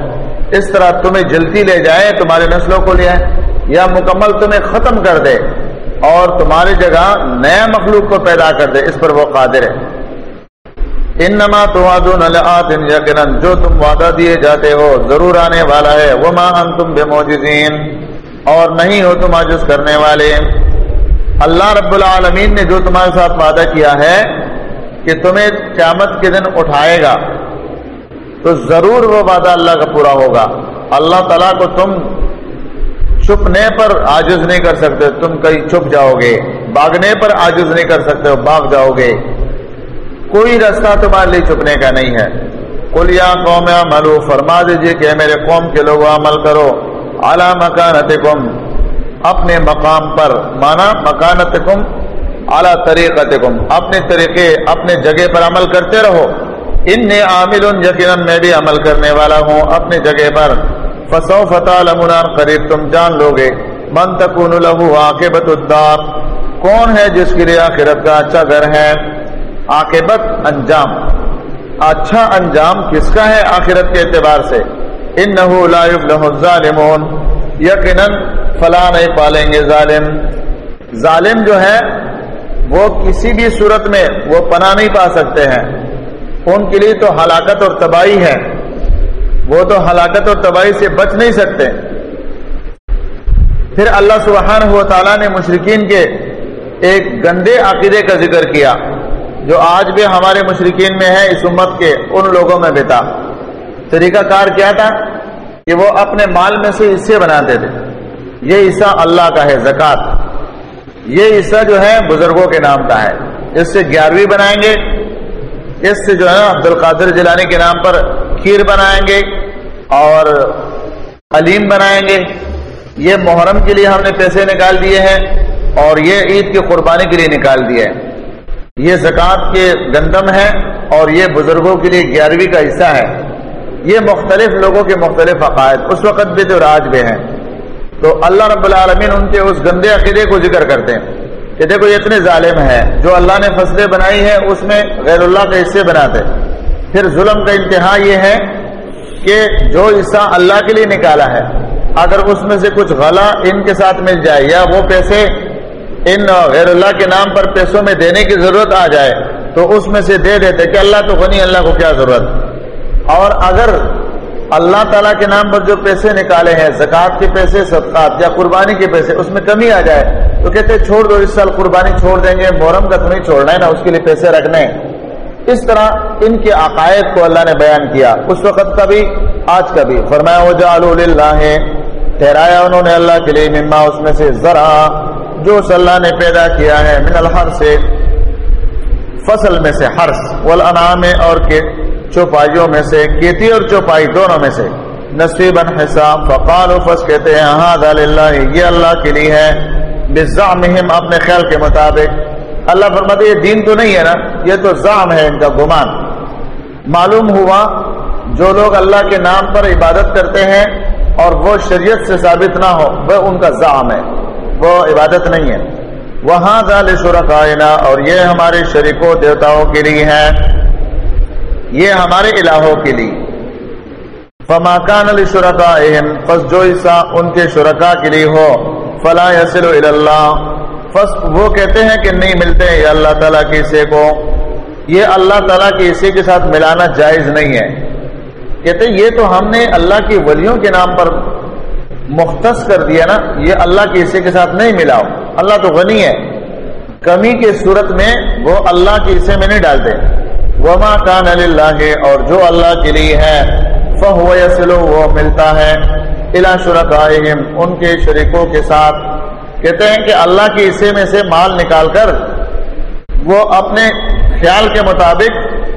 A: اس طرح تمہیں جلتی لے جائے، تمہارے نسلوں کو لے آئے، یا مکمل تمہیں ختم کر دے، اور تمہاری جگہ نیا مخلوق کو پیدا کر دے، اس پر وہ قادر ہے۔ انما توعدون لآت یقینا، جو تم وعدہ دیے جاتے ہو، ضرور آنے والا ہے۔ وما انتم بموجزین اور نہیں ہو تم عجز کرنے والے. اللہ رب العالمین نے جو تمہارے ساتھ وعدہ کیا ہے کہ تمہیں قیامت کے دن اٹھائے گا، تو ضرور وہ وعدہ اللہ کا پورا ہوگا۔ اللہ تعالیٰ کو تم چھپنے پر آجز نہیں کر سکتے، تم کہیں چھپ جاؤ گے باغنے پر آجز نہیں کر سکتے ہو باغ جاؤ گے۔ کوئی راستہ تمہارے لیے چھپنے کا نہیں ہے۔ کل یا قوم عملو فرما دیجیے کہ میرے قوم کے لوگ عمل کرو۔ اعلی مکانت اپنے مقام پر مانا مکانت کم اعلیٰ طریقت اپنے طریقے، اپنے جگہ پر عمل کرتے رہو۔ ان نے عامل یقیناً میں بھی عمل کرنے والا ہوں۔ اپنے جگہ پر۔ فسو فتح لمنا قریب تم جان لو گے من تکون لہو عاقبت الدار۔ کون ہے جس کے لیے آخرت کا اچھا گھر ہے؟ عاقبت انجام۔ اچھا انجام کس کا ہے آخرت کے اعتبار سے؟ انہو لا یفلح الظالمون، یقیناً فلا نہیں پالیں گے ظالم۔ ظالم جو ہے، وہ کسی بھی صورت میں وہ پناہ نہیں پا سکتے ہیں۔ ان کے لیے تو ہلاکت اور تباہی ہے۔ وہ تو ہلاکت اور تباہی سے بچ نہیں سکتے۔ پھر اللہ سبحانہ و تعالیٰ نے مشرقین کے ایک گندے عقیدے کا ذکر کیا، جو آج بھی ہمارے مشرقین میں ہے، اس امت کے ان لوگوں میں بھی تھا۔ طریقہ کار کیا تھا؟ کہ وہ اپنے مال میں سے حصے بناتے تھے۔ یہ حصہ اللہ کا ہے، زکوٰۃ۔ یہ حصہ جو ہے بزرگوں کے نام کا ہے۔ اس سے گیارہویں بنائیں گے۔ اس سے جو ہے عبد القادر جلانی کے نام پر کھیر بنائیں گے اور حلیم بنائیں گے۔ یہ محرم کے لیے ہم نے پیسے نکال دیے ہیں اور یہ عید کی قربانی کے لیے نکال دیے یہ زکوٰۃ کے گندم ہے اور یہ بزرگوں کے لیے گیارہویں کا حصہ ہے۔ یہ مختلف لوگوں کے مختلف عقائد، اس وقت بھی تو راج بھی ہیں۔ تو اللہ رب العالمین ان کے اس گندے عقیدے کو ذکر کرتے ہیں کہ دیکھو یہ اتنے ظالم ہے جو اللہ نے فصلیں بنائی ہیں، اس میں غیر اللہ کے حصے بناتے۔ پھر ظلم کا انتہا یہ ہے کہ جو حصہ اللہ کے لیے نکالا ہے، اگر اس میں سے کچھ غلہ ان کے ساتھ مل جائے، یا وہ پیسے ان غیر اللہ کے نام پر پیسوں میں دینے کی ضرورت آ جائے، تو اس میں سے دے دیتے کہ اللہ تو غنی، اللہ کو کیا ضرورت؟ اور اگر اللہ تعالیٰ کے نام پر جو پیسے نکالے ہیں، زکوٰۃ کے پیسے، صدقات یا قربانی کے پیسے، اس میں کمی آ جائے، تو کہتے چھوڑ دو، اس سال قربانی چھوڑ دیں گے، محرم کا تو نہیں چھوڑنا ہے نا، اس کے لیے پیسے رکھنے اس طرح ان کے عقائد کو اللہ نے بیان کیا۔ اس وقت کا بھی آج کا بھی فرمایا وہ جا ہے ٹھہرایا انہوں نے اللہ کے لیے، مما، اس میں سے ذرا جو اس اللہ نے پیدا کیا ہے، من الحر سے فصل میں سے ہرس والانعام اور کے چوپائیوں میں سے، کیتی اور چوپائی دونوں میں سے۔ نصیبا حساب فقال فس کہتے ہیں ہاں اللہ یہ اللہ کے لیے ہے۔ بزعمہم، اپنے خیال کے مطابق۔ اللہ فرماتے یہ دین تو نہیں ہے نا، یہ تو زعم ہے ان کا گمان۔ معلوم ہوا، جو لوگ اللہ کے نام پر عبادت کرتے ہیں اور وہ شریعت سے ثابت نہ ہو، وہ ان کا زعم ہے۔ وہ عبادت نہیں ہے۔ وہاں ذال شرکائنا، اور یہ ہمارے شریکوں، دیوتاؤں کے لیے ہے۔ یہ ہمارے الہوں کے لیے۔ فما کان علی شرکا پس جو حصہ ان کے شرکا کے لیے ہو، فلا یسل اللہ فس وہ کہتے ہیں کہ نہیں ملتے یہ اللہ تعالیٰ کے حصے کو۔ یہ اللہ تعالیٰ کے حصے کے ساتھ ملانا جائز نہیں ہے۔ کہتے یہ تو ہم نے اللہ کی ولیوں کے نام پر مختص کر دیا نا، یہ اللہ کے حصے کے ساتھ نہیں ملاؤ۔ اللہ تو غنی ہے۔ کمی کے صورت میں وہ اللہ کے حصے میں نہیں ڈالتے۔ وما کان اللہ اور جو اللہ کے لیے ہے، فہو یسلو وہ ملتا ہے الا شرکائہم، ان کے شریکوں کے ساتھ۔ کہتے ہیں کہ اللہ کے حصے میں سے مال نکال کر، وہ اپنے خیال کے مطابق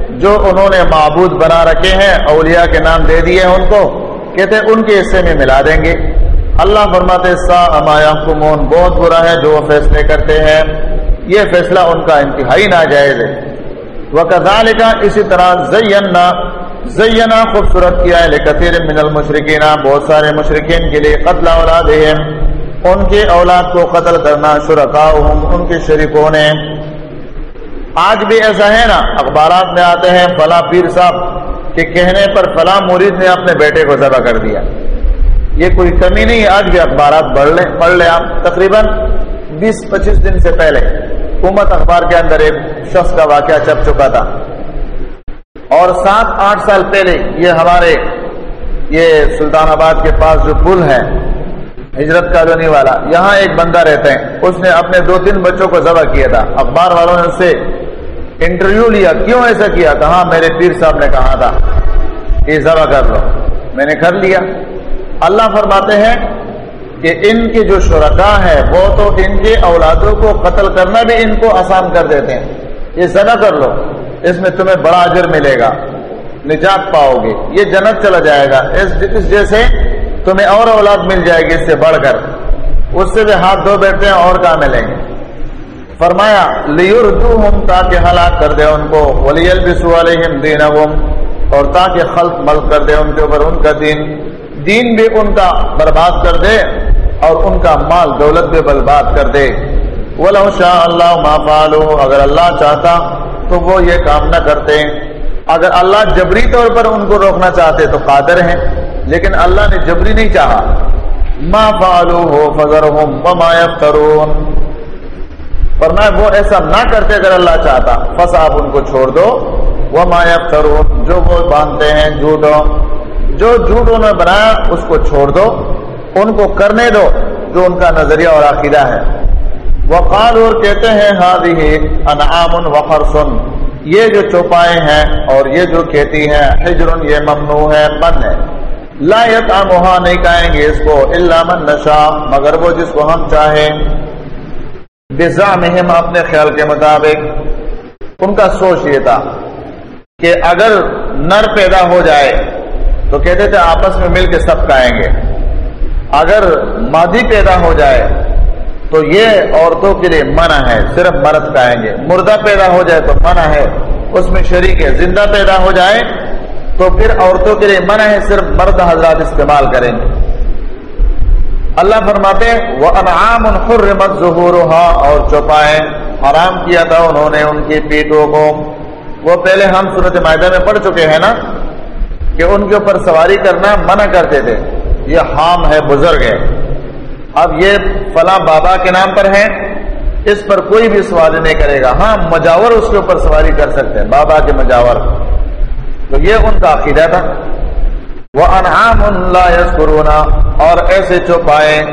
A: جو انہوں نے معبود بنا رکھے ہیں، اولیاء کے نام دے دیے ہیں ان کو، کہتے ہیں ان کے حصے میں ملا دیں گے۔ اللہ فرماتے سا امایا کمون بہت برا ہے جو وہ فیصلے کرتے ہیں۔ یہ فیصلہ ان کا انتہائی ناجائز ہے۔ وہ اسی طرح زینا زینا خوبصورت کیا ہے، لکثیر من المشرقین بہت سارے مشرقین کے لیے قتل اولاد ان کے اولاد کو قتل کرنا شرکا ان کے شریکوں نے۔ آج بھی ایسا ہے نا، اخبارات میں آتے ہیں، فلاں پیر صاحب کے کہنے پر فلاں مرید نے اپنے بیٹے کو ذبح کر دیا۔ یہ کوئی کمی نہیں آج بھی اخبارات پڑھ لیں پڑھ لیں آپ، تقریباً بیس پچیس دن سے پہلے۔ حکومت اخبار کے اندر ایک شخص کا واقعہ چپ چکا تھا۔ اور سات، آٹھ سال پہلے یہ ہمارے یہ سلطان آباد کے پاس جو پل ہے، ہجرت کالونی والا، یہاں ایک بندہ رہتے ہیں۔ اس نے اپنے دو، تین بچوں کو ذبح کیا تھا۔ اخبار والوں نے اس سے انٹرویو لیا، کیوں ایسا کیا؟ کہاں میرے پیر صاحب نے کہا تھا کہ ذبح کر لو۔ میں نے کر لیا۔ اللہ فرماتے ہیں کہ ان کے جو شرکا ہے وہ تو ان کے اولادوں کو قتل کرنا بھی ان کو آسان کر دیتے ہیں۔ یہ زنا کر لو، اس میں تمہیں بڑا اجر ملے گا۔ نجات پاؤ گے۔ یہ جنت چلا جائے گا۔ اس جیسے تمہیں اور اولاد مل جائے گی، اس سے بڑھ کر۔ اس سے بھی ہاتھ دھو بیٹھتے ہیں، اور کہاں ملیں گے؟ فرمایا لیور تاکہ ہلاک کر دے ان کو۔ ولیل بسو علیہم اور تاکہ خلق ملک کر دے ان کے اوپر ان کا دین۔ دین بھی ان کا برباد کر دے، اور ان کا مال دولت بھی برباد کر دے۔ ولو شاء اللہ ما فالو اگر اللہ چاہتا تو وہ یہ کام نہ کرتے۔ اگر اللہ جبری طور پر ان کو روکنا چاہتے تو قادر ہیں، لیکن اللہ نے جبری نہیں چاہا۔ ما فالو ہو فضر ہوں ترون فرمایا وہ ایسا نہ کرتے اگر اللہ چاہتا۔ بس آپ ان کو چھوڑ دو۔ وہ مایب ترون جو وہ باندھتے ہیں جھوٹوں۔ جو جھوٹ انہوں نے بنایا، اس کو چھوڑ دو۔ ان کو کرنے دو، جو ان کا نظریہ اور عقیدہ ہے۔ وقال اور کہتے ہیں انعام وخرسن یہ جو چوپائے ہیں اور یہ جو کھیتی ہے حجر، یہ ممنوع ہے، بند ہے۔ لا یطعمها نہیں کہیں گے اس کو، الا من نشا مگر وہ جس کو ہم چاہیں۔ بزعمہم، اپنے خیال کے مطابق۔ ان کا سوچ یہ تھا کہ اگر نر پیدا ہو جائے، تو کہتے تھے، آپس میں مل کے سب کھائیں گے۔ اگر مادی پیدا ہو جائے تو یہ عورتوں کے لیے منع ہے، صرف مرد کھائیں گے۔ مردہ پیدا ہو جائے تو منع ہے، اس میں شریک ہے، زندہ پیدا ہو جائے تو پھر عورتوں کے لیے منع ہے، صرف مرد حضرات استعمال کریں گے۔ اللہ فرماتے وہ انعام حرمت ظہور اور چوپائے حرام کیا تھا انہوں نے ان کی پیٹوں کو۔ وہ پہلے ہم صورت معاہدہ میں پڑھ چکے ہیں نا، کہ ان کے اوپر سواری کرنا منع کرتے تھے۔ یہ حام ہے، بزرگ ہے۔ اب یہ فلاں بابا کے نام پر ہے اس پر کوئی بھی سواری نہیں کرے گا۔ ہاں مجاور اس کے اوپر سواری کر سکتے ہیں، بابا کے مجاور۔ تو یہ ان کا عقیدہ تھا۔ وہ انعام اللہ اور ایسے چوپائے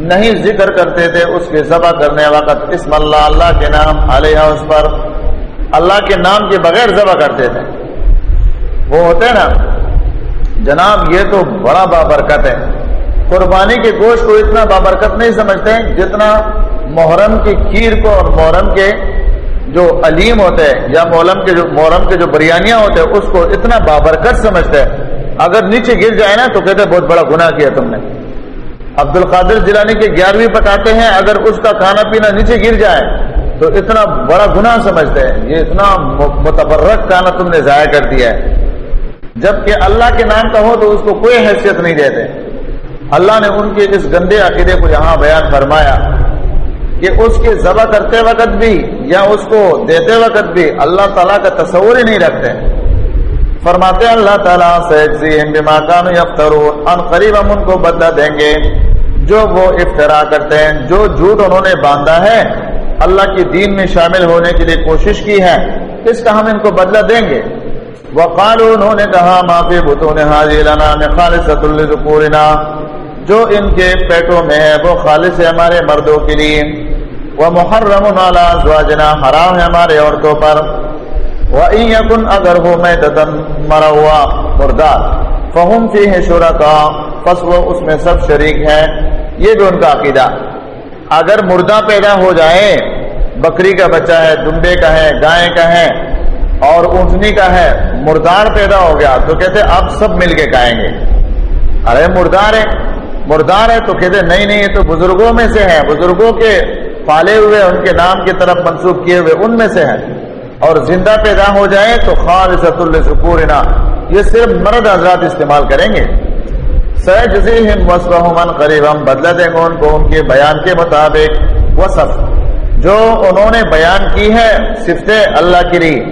A: نہیں ذکر کرتے تھے اس کے ذبح کرنے وقت۔ اسم اللہ اللہ کے نام علیہ اس پر۔ اللہ کے نام کے بغیر ذبح کرتے تھے۔ وہ ہوتے نا، جناب، یہ تو بڑا بابرکت ہے۔ قربانی کے گوشت کو اتنا بابرکت نہیں سمجھتے جتنا محرم کی کھیر کو اور محرم کے جو علیم ہوتے ہیں یا محرم کے جو محرم کے جو بریانیاں ہوتے ہیں، اس کو اتنا بابرکت سمجھتے ہیں۔ اگر نیچے گر جائے نا تو کہتے بہت بڑا گناہ کیا تم نے۔ عبد القادر جیلانی کے گیارہویں پکاتے ہیں، اگر اس کا کھانا پینا نیچے گر جائے تو اتنا بڑا گناہ سمجھتے ہیں۔ یہ اتنا متبرک کھانا تم نے ضائع کر دیا ہے۔ جبکہ اللہ کے نام کا ہو تو اس کو کوئی حیثیت نہیں دیتے۔ اللہ نے ان کے اس گندے عقیدے کو یہاں بیان فرمایا کہ اس کے ذبح کرتے وقت بھی یا اس کو دیتے وقت بھی اللہ تعالیٰ کا تصور ہی نہیں رکھتے۔ فرماتے اللہ تعالیٰ ان قریب ہم ان کو بدلہ دیں گے۔ جو وہ افطرا کرتے ہیں، جو جھوٹ انہوں نے باندھا ہے، اللہ کی دین میں شامل ہونے کے لیے کوشش کی ہے، اس کا ہم ان کو بدلہ دیں گے۔ وقالو انہوں نے کہا معافی بتوں نے حاضی لنا جو ان کے پیٹوں میں ہے وہ خالص ہے ہمارے مردوں کے لیے۔ وہ محرم زواجنا حرام ہے ہمارے عورتوں پر۔ وَإِن اگر ہو میں دتن مرا ہوا مردار فہم فی ہے شورا کا پس وہ اس میں سب شریک ہے یہ بھی ان کا عقیدہ۔ اگر مردہ پیدا ہو جائے، بکری کا بچہ ہے دمبے کا ہے، گائے کا ہے، اور اونٹنی کا ہے، مردار پیدا ہو گیا، تو کہتے اب سب مل کے کھائیں گے۔ ارے مردار ہے مردار ہے تو کہتے نہیں نہیں، یہ تو بزرگوں میں سے ہے بزرگوں کے پالے ہوئے، ان کے نام کی طرف منسوخ کیے ہوئے ان میں سے ہے اور زندہ پیدا ہو جائے تو خالصۃ السکورنا یہ صرف مرد حضرات استعمال کریں گے۔ من قریب ہم بدلا دیں گے ان کو، ان کے بیان کے مطابق وصف۔ جو انہوں نے بیان کی ہے، صفت اللہ کے لیے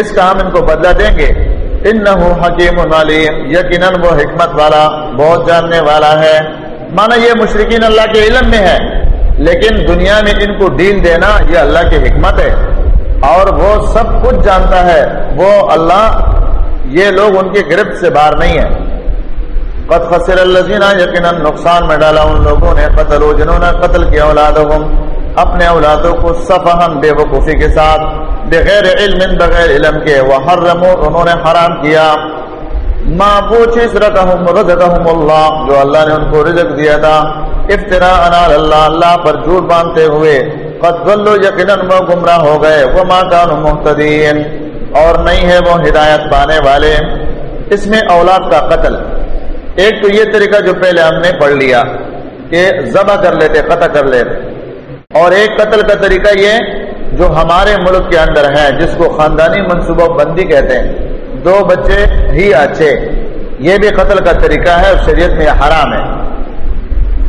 A: اس کا ہم ان کو بدلہ دیں گے۔ ان حکیم علیم، یقیناً وہ حکمت والا، بہت جاننے والا ہے۔ مانا یہ مشرقین اللہ کے علم میں ہے، لیکن دنیا میں ان کو ڈیل دینا یہ اللہ کی حکمت ہے۔ اور وہ سب کچھ جانتا ہے، وہ اللہ، یہ لوگ ان کی گرفت سے باہر نہیں ہے قد خسر الزینہ یقیناً نقصان میں ڈالا ان لوگوں نے قتل جنہوں نے قتل کیا اولادہم اپنے اولادوں کو صفحن بے وقوفی کے ساتھ، بغیر علم بغیر علم کے وہ انہوں نے حرام کیا۔ ماں پوچھس رکھم رزقہم اللہ، جو اللہ نے ان کو رزق دیا تھا۔ افطرا انال اللہ اللہ پر جھوٹ باندھتے ہوئے۔ قد یقیناً وہ گمراہ ہو گئے۔ وہ ماں کانو محتدین اور نہیں ہے وہ ہدایت پانے والے۔ اس میں اولاد کا قتل۔ ایک تو یہ طریقہ جو پہلے ہم نے پڑھ لیا کہ ذبح کر لیتے، قتل کر لیتے۔ اور ایک قتل کا طریقہ یہ جو ہمارے ملک کے اندر ہے، جس کو خاندانی منصوبہ بندی کہتے ہیں۔ دو بچے ہی اچھے۔ یہ بھی قتل کا طریقہ ہے اور شریعت میں حرام ہے۔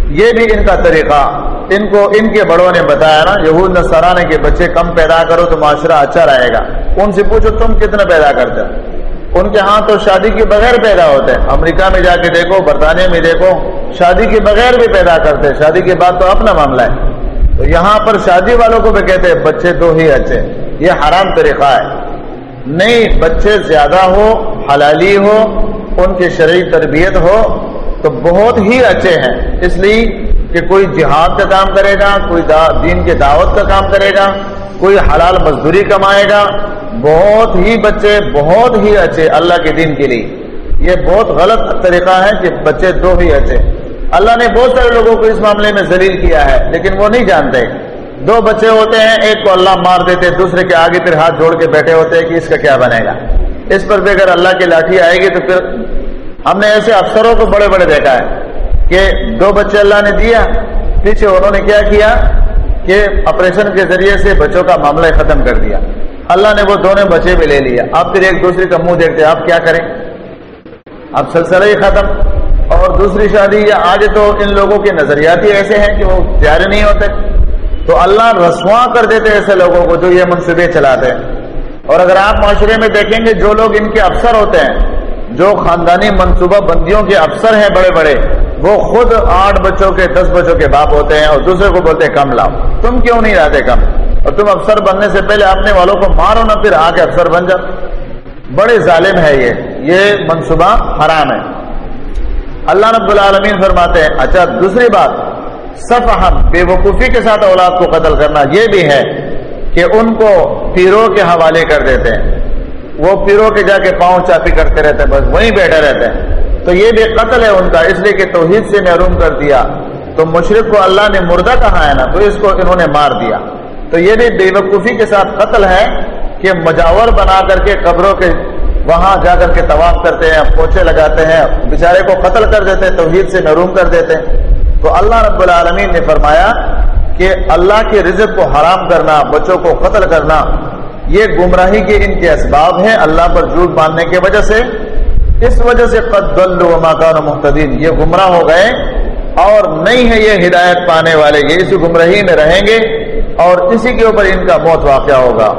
A: یہ بھی ان کا طریقہ۔ ان کو، ان کے بڑوں نے بتایا نا، یہود نسرانے کے بچے کم پیدا کرو تو معاشرہ اچھا رہے گا۔ ان سے پوچھو تم کتنے پیدا کرتے ان کے ہاں تو شادی کے بغیر پیدا ہوتے ہیں۔ امریکہ میں جا کے دیکھو، برطانیہ میں دیکھو، شادی کے بغیر بھی پیدا کرتے شادی کے بعد تو اپنا معاملہ ہے۔ تو یہاں پر شادی والوں کو بھی کہتے ہیں، بچے دو ہی اچھے یہ حرام طریقہ ہے۔ نہیں، بچے زیادہ ہو، حلالی ہو، ان کی شرعی تربیت ہو، تو بہت ہی اچھے ہیں۔ اس لیے کہ کوئی جہاد کا کام کرے گا، کوئی دین کے دعوت کا کام کرے گا، کوئی حلال مزدوری کمائے گا۔ بہت ہی بچے، بہت ہی اچھے، اللہ کے دین کے لیے۔ یہ بہت غلط طریقہ ہے کہ بچے دو ہی اچھے اللہ نے بہت سارے لوگوں کو اس معاملے میں ذلیل کیا ہے، لیکن وہ نہیں جانتے۔ دو بچے ہوتے ہیں، ایک کو اللہ مار دیتے، دوسرے کے آگے پھر ہاتھ جوڑ کے بیٹھے ہوتے ہیں کہ اس کا کیا بنے گا۔ اس پر بھی اگر اللہ کی لاٹھی آئے گی تو پھر ہم نے ایسے افسروں کو بڑے بڑے دیکھا ہے کہ دو بچے اللہ نے دیا، پیچھے انہوں نے کیا کیا کہ آپریشن کے ذریعے سے بچوں کا معاملہ ختم کر دیا۔ اللہ نے وہ دونوں بچے بھی لے لیا۔ اب پھر ایک دوسرے کا منہ دیکھتے، آپ کیا کریں؟ اب سلسلہ ہی ختم۔ اور دوسری شادی یا آج تو ان لوگوں کے نظریات ہی ایسے ہیں کہ وہ پیارے نہیں ہوتے۔ تو اللہ رسواں کر دیتے ایسے لوگوں کو جو یہ منصوبے چلاتے ہیں۔ اور اگر آپ معاشرے میں دیکھیں گے جو لوگ ان کے افسر ہوتے ہیں، جو خاندانی منصوبہ بندیوں کے افسر ہیں بڑے بڑے، وہ خود آٹھ بچوں کے، دس بچوں کے باپ ہوتے ہیں اور دوسرے کو بولتے ہیں، کم لاؤ۔ تم کیوں نہیں لاتے کم؟ اور تم افسر بننے سے پہلے اپنے والوں کو مارو نہ، پھر آ کے افسر بن جاؤ۔ بڑے ظالم ہے یہ۔ یہ منصوبہ حرام ہے۔ اللہ رب العالمین فرماتے ہیں اچھا دوسری بات سب بے وقوفی کے ساتھ اولاد کو قتل کرنا یہ بھی ہے کہ ان کو پیروں کے حوالے کر دیتے ہیں۔ وہ پیروں کے جا کے پاؤں چاپی کرتے رہتے ہیں، بس وہیں بیٹھے رہتے ہیں۔ تو یہ بھی قتل ہے ان کا، اس لیے کہ توحید سے محروم کر دیا۔ تو مشرق کو اللہ نے مردہ کہا ہے نا، تو اس کو انہوں نے مار دیا۔ تو یہ بھی بے وقوفی کے ساتھ قتل ہے کہ مجاور بنا کر کے قبروں کے وہاں جا کر کے طواف کرتے ہیں، پوچھے لگاتے ہیں، بیچارے کو قتل کر دیتے ہیں، توحید سے محروم کر دیتے ہیں۔ تو اللہ رب العالمین نے فرمایا کہ اللہ کے رزق کو حرام کرنا، بچوں کو قتل کرنا، یہ گمراہی کے ان کے اسباب ہیں اللہ پر جھوٹ باندھنے کی وجہ سے۔ اس وجہ سے قد مکان محتدین یہ گمراہ ہو گئے اور نہیں ہے یہ ہدایت پانے والے، یہ اسی گمراہی میں رہیں گے اور اسی کے اوپر ان کا موت واقع ہوگا۔